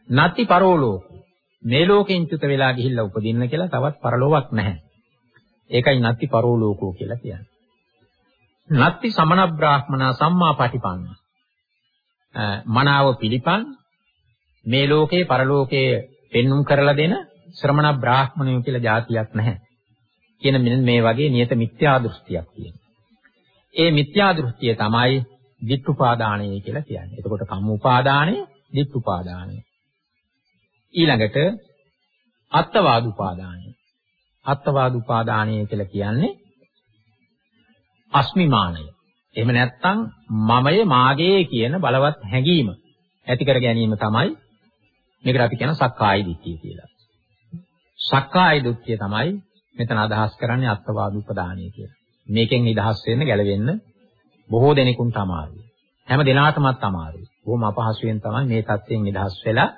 නත්ති පරෝ ලෝකෝ. මේ ලෝකෙන් චුත වෙලා ගිහිල්ලා උපදින්න කියලා තවත් පරලෝවක් නැහැ. ඒකයි නත්ති පරෝ ලෝකෝ කියලා කියන්නේ. නත්ති සමන බ්‍රාහ්මනා සම්මා පටිපන්න. මනාව පිළිපන් මේ ලෝකේ පරලෝකයේ පෙන්눔 කරලා දෙන ශ්‍රමණ බ්‍රාහ්මණයෝ කියලා જાතියක් නැහැ. කියන මෙන්න මේ වගේ නියත මිත්‍යා දෘෂ්ටියක් තියෙනවා. ඒ මිත්‍යා දෘෂ්ටිය තමයි ditthුපාදානය කියලා කියන්නේ. එතකොට කම්මුපාදානය, ditthුපාදානය. ඊළඟට අත්වාද උපාදානය. අත්වාද උපාදානය කියලා කියන්නේ අස්මිමානය. එහෙම නැත්නම් මමය මාගේ කියන බලවත් හැඟීම ඇති කර ගැනීම තමයි මේකට අපි කියන සක්කාය දිට්ඨිය කියලා. සක්කාය දිට්ඨිය තමයි මෙතන අදහස් කරන්නේ අත්වාද උපදානය කියලා. මේකෙන් නිදහස් වෙන්න ගැලවෙන්න බොහෝ දෙනෙකුට අමාරුයි. හැම දිනාටමත් අමාරුයි. බොහොම අපහසුයෙන් තමයි මේ தත්යෙන් නිදහස් වෙලා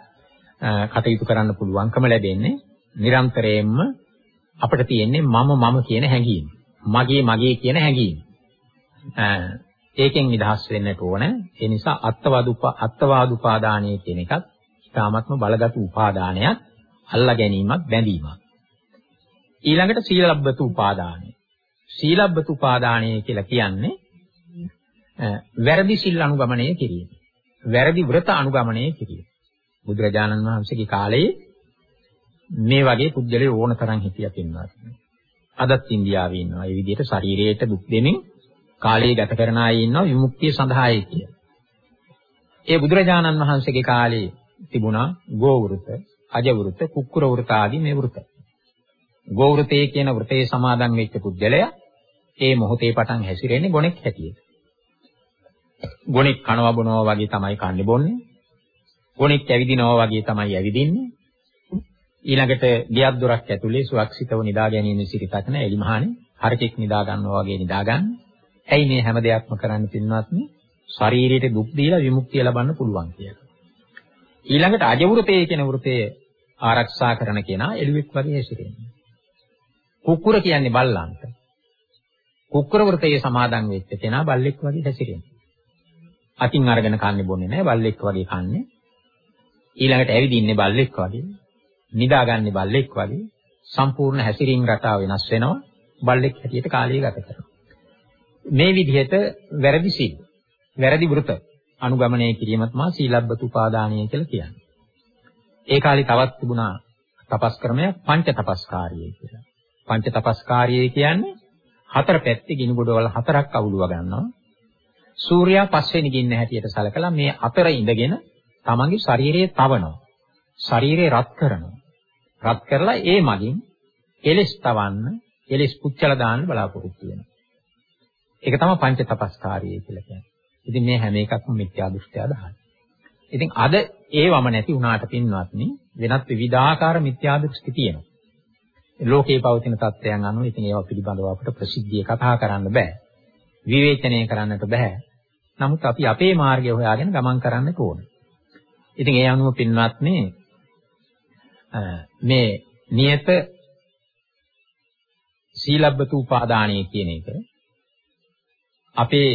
කටයුතු කරන්න පුළුවන්කම ලැබෙන්නේ. නිරන්තරයෙන්ම අපිට තියෙන්නේ මම මම කියන හැඟීම. මගේ මගේ කියන හැඟීම. ඒකෙන් නිදහස් වෙන්නට ඕන. ඒ නිසා අත්වාද අත්වාද උපාදානය කියන එකත් ඉතාමත්ම බලගත් උපාදානයක්. අල්ලා ගැනීමක් බැඳීමක්. ඊළඟට සීලබ්බතු උපාදානය. සීලබ්බතු උපාදානය කියලා කියන්නේ වැරදි සිල් අනුගමනය කිරීම. වැරදි වෘත අනුගමනය කිරීම. බුදුරජාණන් වහන්සේගේ කාලයේ මේ වගේ පුද්ගලයෝ ඕන තරම් හිටියා පින්වත්. අදත් ඉන්දියාවේ ඉන්නවා. ඒ විදිහට ශරීරයට දුක් දෙමින් කාලය ගත කරන අය ඉන්නවා විමුක්තිය සඳහායි කියලා. ඒ බුදුරජාණන් වහන්සේගේ කාලේ තිබුණා ගෝවෘත, අජවෘත, කුක්කුර වෘත ආදී මේ වෘත. ගෝවෘතේ කියන වෘතේ සමාදන් වෙච්ච පුද්ගලයා ඒ මොහොතේ පටන් හැසිරෙන්නේ ගොනෙක් හැටියට. ගොනෙක් කනවා බොනවා වගේ තමයි කන්නේ බොන්නේ. ගොනෙක් ඇවිදිනවා වගේ තමයි ඇවිදින්නේ. ඊළඟට ගියක් දොරක් ඇතුලේ සුරක්ෂිතව නිදා ගැනීම සිරිතක් නැහැ එලිමහානේ. හරකෙක් නිදා ගන්නවා වගේ නිදා ගන්න. ඇයි මේ හැම දෙයක්ම කරන්න පින්වත්නි? ශරීරයට දුක් දීලා විමුක්තිය ලබන්න පුළුවන් කියලා. ඊළඟට අජවෘතේ කියන වෘතයේ ආරක්ෂා කරන කෙනා එළුවෙක් වගේ හැසිරෙන්නේ. කුක්කුර කියන්නේ බල්ලන්ට. කුක්කුර වෘතයේ සමාදන් වෙච්ච කෙනා බල්ලෙක් වගේ හැසිරෙන්නේ. අතින් අරගෙන කන්නේ බොන්නේ නැහැ බල්ලෙක් වගේ කන්නේ. ඊළඟට ඇවිදින්නේ බල්ලෙක් වගේ. නිදාගන්නේ බල්ලෙක් වගේ. සම්පූර්ණ හැසිරීම රටාව වෙනස් වෙනවා. බල්ලෙක් හැටියට කාලය ගත කරනවා. මේ විදිහට වැරදි සීල වැරදි වෘත අනුගමනය කිරීම තමයි සීලබ්බත උපාදානය කියලා කියන්නේ. ඒ කාලේ තවත් තිබුණා තපස් ක්‍රමයක් පංච තපස්කාරිය කියලා. පංච තපස්කාරිය කියන්නේ හතර පැත්තේ ගිනි ගොඩවල් හතරක් අවුලව ගන්නවා. සූර්යයා පස්වෙනි ගින්න හැටියට සලකලා මේ අතර ඉඳගෙන තමන්ගේ ශරීරය තවනවා. ශරීරය රත් කරනවා. රත් කරලා ඒ මගින් එලෙස් තවන්න, එලෙස් පුච්චලා දාන්න බලාපොරොත්තු වෙනවා. ඒක තමයි පංච තපස්කාරිය කියලා කියන්නේ. ඉතින් මේ හැම එකක්ම මිත්‍යා දෘෂ්ටි අදහන. ඉතින් අද ඒවම නැති වුණාට පින්වත්නි වෙනත් විවිධාකාර මිත්‍යා දෘෂ්ටි තියෙනවා. ලෝකේ පවතින තත්ත්වයන් අනුව ඉතින් ඒවා පිළිබඳව අපිට ප්‍රසිද්ධිය කතා කරන්න බෑ. විවේචනය කරන්නට බෑ. නමුත් අපි අපේ මාර්ගය හොයාගෙන ගමන් කරන්න ඕනේ. ඉතින් ඒ අනුව පින්වත්නි මේ නියත සීලබ්බතු උපාදානය කියන එක අපේ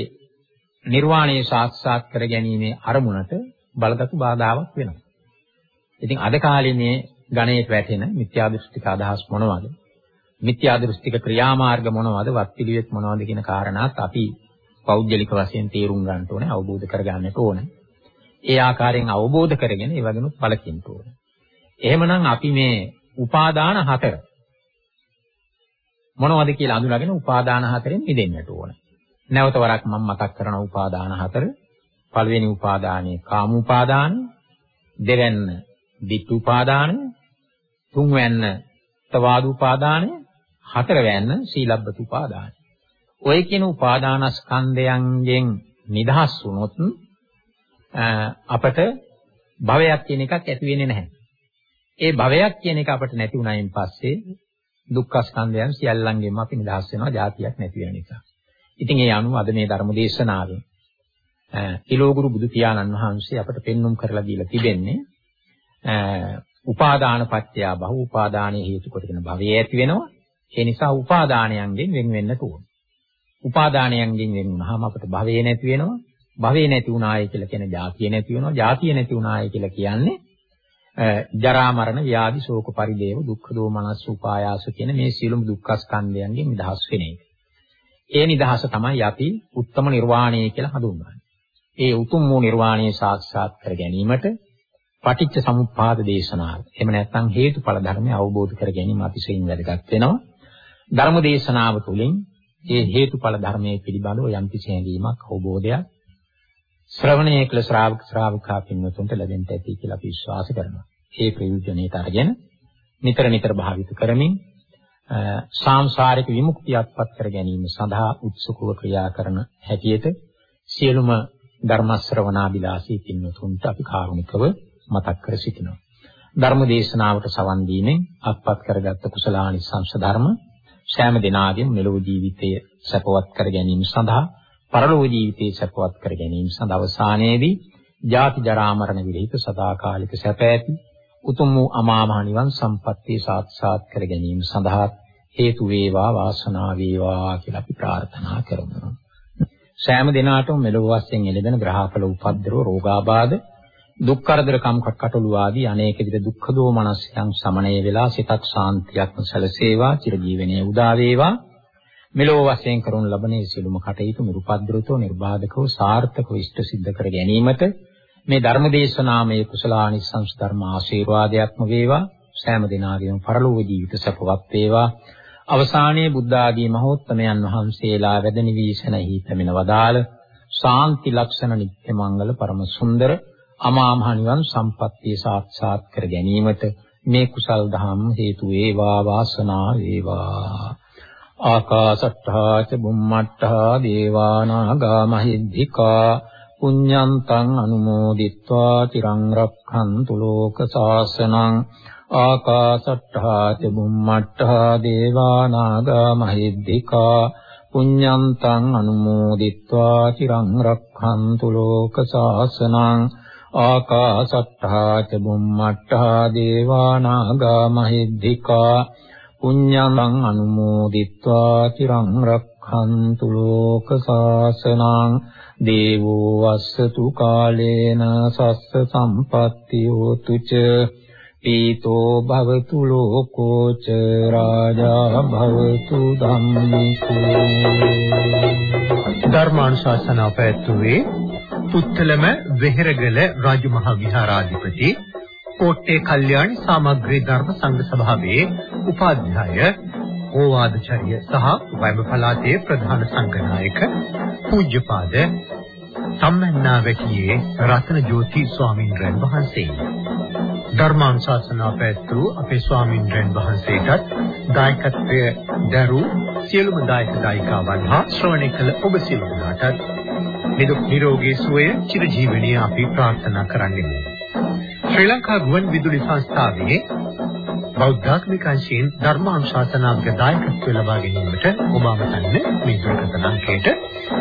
නිර්වාණය සාක්ෂාත් කර ගැනීමේ අරමුණට බලගතු බාධාවක් වෙනවා. ඉතින් අද කාලේ මේ ගණයට වැටෙන මිත්‍යා දෘෂ්ටික අදහස් මොනවද? මිත්‍යා දෘෂ්ටික ක්‍රියාමාර්ග මොනවද? වත්පිළිවෙත් මොනවද කියන කාරණාත් අපි පෞද්ගලික වශයෙන් තේරුම් ගන්න ඕනේ, අවබෝධ කර ගන්නට ඕනේ. ඒ ආකාරයෙන් අවබෝධ කරගෙන ඒ වගේනුත් බලකින්න ඕනේ. එහෙමනම් අපි මේ උපාදාන හතර මොනවද කියලා අඳුනගෙන උපාදාන හතරෙන් මිදෙන්නට ඕනේ. නැවත වරක් මම මතක් කරන උපාදාන හතර පළවෙනි උපාදානයේ කාම උපාදාන දෙවැන්න ditth උපාදාන තුන්වැන්න තවාද උපාදාන හතරවැන්න සීලබ්බත උපාදාන ඔය කියන උපාදානස්කන්ධයන්ගෙන් නිදහස් වුණොත් අපට භවයක් කියන එකක් ඇති වෙන්නේ නැහැ. ඒ භවයක් කියන එක අපට නැති වුණායින් පස්සේ දුක්ඛ ස්කන්ධයන් සියල්ලංගෙම අපි නිදහස් වෙනවා જાතියක් නැති වෙන නිසා. ඉතින් ඒ අනුව අද මේ ධර්ම දේශනාවෙන් තිලෝගුරු බුදු පියාණන් වහන්සේ අපට පෙන්눔 කරලා දීලා තිබෙන්නේ උපාදාන පත්‍ය බහු උපාදානයේ හේතු කොටගෙන භවය ඇති වෙනවා. ඒ නිසා උපාදානයන්ගෙන් වෙන් වෙන්න ඕන. උපාදානයන්ගෙන් වෙන් වුණාම අපට භවය නැති වෙනවා. භවය නැති වුණාය කියලා කියන්නේ ජාතිය නැති වෙනවා. ජාතිය නැති වුණාය කියලා කියන්නේ ජරා මරණ ව්‍යාධි ශෝක පරිදේව දුක්ඛ දෝමනස් උපායාස කියන මේ සියලුම දුක්ඛ ස්කන්ධයන්ගෙන් නිදහස් වෙන එක. ඒ නිදහස තමයි අපි උත්තම නිර්වාණය කියලා හඳුන්වන්නේ. ඒ උතුම් වූ නිර්වාණය සාක්ෂාත් කර ගැනීමට පටිච්ච සමුප්පාද දේශනාව. එහෙම නැත්නම් හේතුඵල ධර්මය අවබෝධ කර ගැනීම අතිශයින් වැදගත් වෙනවා. ධර්ම දේශනාව තුළින් මේ හේතුඵල ධර්මයේ පිළිබඳව යම් කිසි හැඟීමක් අවබෝධයක් ශ්‍රවණය කළ ශ්‍රාවක ශ්‍රාවකා පින්වතුන්ට ලැබෙන්න ඇති කියලා අපි විශ්වාස කරනවා. ඒ ප්‍රයෝජනෙට අරගෙන නිතර නිතර භාවිත කරමින් සාංශාරික විමුක්තියත්පත් කර ගැනීම සඳහා උත්සුකව ක්‍රියා කරන හැටියට සියලුම ධර්ම ශ්‍රවණාබිලාසී පින්වතුන්ට අපි කාරුණිකව මතක් කර සිටිනවා. ධර්ම දේශනාවට සවන් දීමෙන් අත්පත් කරගත් කුසලානිසංස ධර්ම සෑම දිනාගෙම මෙලොව ජීවිතය සපවත් කර ගැනීම සඳහා පරලොව ජීවිතය සපවත් කර ගැනීම සඳහා අවසානයේදී ජාති ජරා මරණ විරහිත සදාකාලික සැප ඇති උතුම් වූ අමා මහ නිවන් සම්පත්තිය සාක්ෂාත් කර ගැනීම සඳහා හේතු වේවා වාසනාව වේවා කියලා අපි ප්‍රාර්ථනා කරමු. සෑම දිනාටම මෙලොව වශයෙන් එළදෙන ග්‍රහඵල උපද්දව රෝගාබාධ දුක් කරදර කම් කටළු ආදී අනේක විද දුක්ඛ දෝමනස්යන් සමනය වෙලා සිතක් ශාන්තියක්ම සැලසේවා චිරජීවනයේ උදා වේවා. මෙලොව වශයෙන් කරනු ලබන සියලුම කටයුතු නිර්පද්‍රතෝ නිර්බාධකව සාර්ථකව ඉෂ්ට සිද්ධ කර ගැනීමට මේ ධර්ම දේශනාමය කුසලානිසංස ධර්ම ආශිර්වාදයක්ම වේවා. සෑම දිනාගේම පරලෝක ජීවිත සපවත් වේවා. අවසානයේ බුද්ධ ආදී මහෝත්තමයන් වහන්සේලා වැඩ නිවීසන හිතමින වදාළ ශාන්ති ලක්ෂණ නිත්‍ය මංගල පරම සුන්දර අමා මහ නිවන් සම්පත්තිය සාක්ෂාත් කර ගැනීමට මේ කුසල් දහම් හේතු වේවා වාසනා වේවා. ආකාසට්ඨා ච බුම්මට්ඨා දේවා නාග මහිද්దికා පුඤ්ඤන්තං අනුමෝදිත්වා. තිරං රක්ඛන්තු ලෝක සාසනං ආකාශට්ඨා චුම්මට්ඨා දේවා නාග මහිද්దికා පුඤ්ඤන්තං අනුමෝදිත්වා චිරං රක්ඛන්තු ලෝක සාසනං ආකාශට්ඨා චුම්මට්ඨා දේවා නාග මහිද්దికා පුඤ්ඤන්තං අනුමෝදිත්වා චිරං රක්ඛන්තු ලෝක සාසනං දේවෝ වස්සතු කාලේන සස්ස සම්පත්තියෝ තුච පීතෝ භවතු ලෝකෝ ච රාජා භවතු ධම්මිකෝ ධර්මානුශාසනාව පැවැත්වුවේ පුත්තලම වෙහෙරගල රාජමහා විහාරාධිපති කෝට්ටේ කල්යාණි සාමග්‍රී ධර්ම සංඝ සභාවේ උපාධ්‍යාය ඕවාදචර්ය සහ වෛම පළාතේ ප්‍රධාන සංඝනායක පූජ්‍යපාද සම්මන්නා වැටියේ රතන ජෝති ස්වාමීන් වහන්සේ. ධර්මානුශාසනා පැවැත්වූ අපේ ස්වාමීන් වහන්සේටත් දායකත්වය දරූ සියලුම දායක දායිකාවන් හා ශ්‍රවණය කළ ඔබ සියලු දෙනාටත් නිදුක් නිරෝගී සුවය චිරජීවනයේ අපි ප්‍රාර්ථනා කරන්නේ. ශ්‍රී ලංකා ගුවන් විදුලි සංස්ථාවේ බෞද්ධාත්මික අංශයෙන් ධර්මානුශාසනාවක දායකත්වය ලබා ගැනීමට ඔබ අමතන්න මේ දුරකථන අංකයට.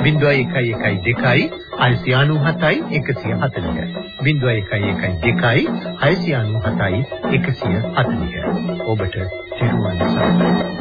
0112 697 140 0112 697 140 ඔබට සිරුවන් සරණයි.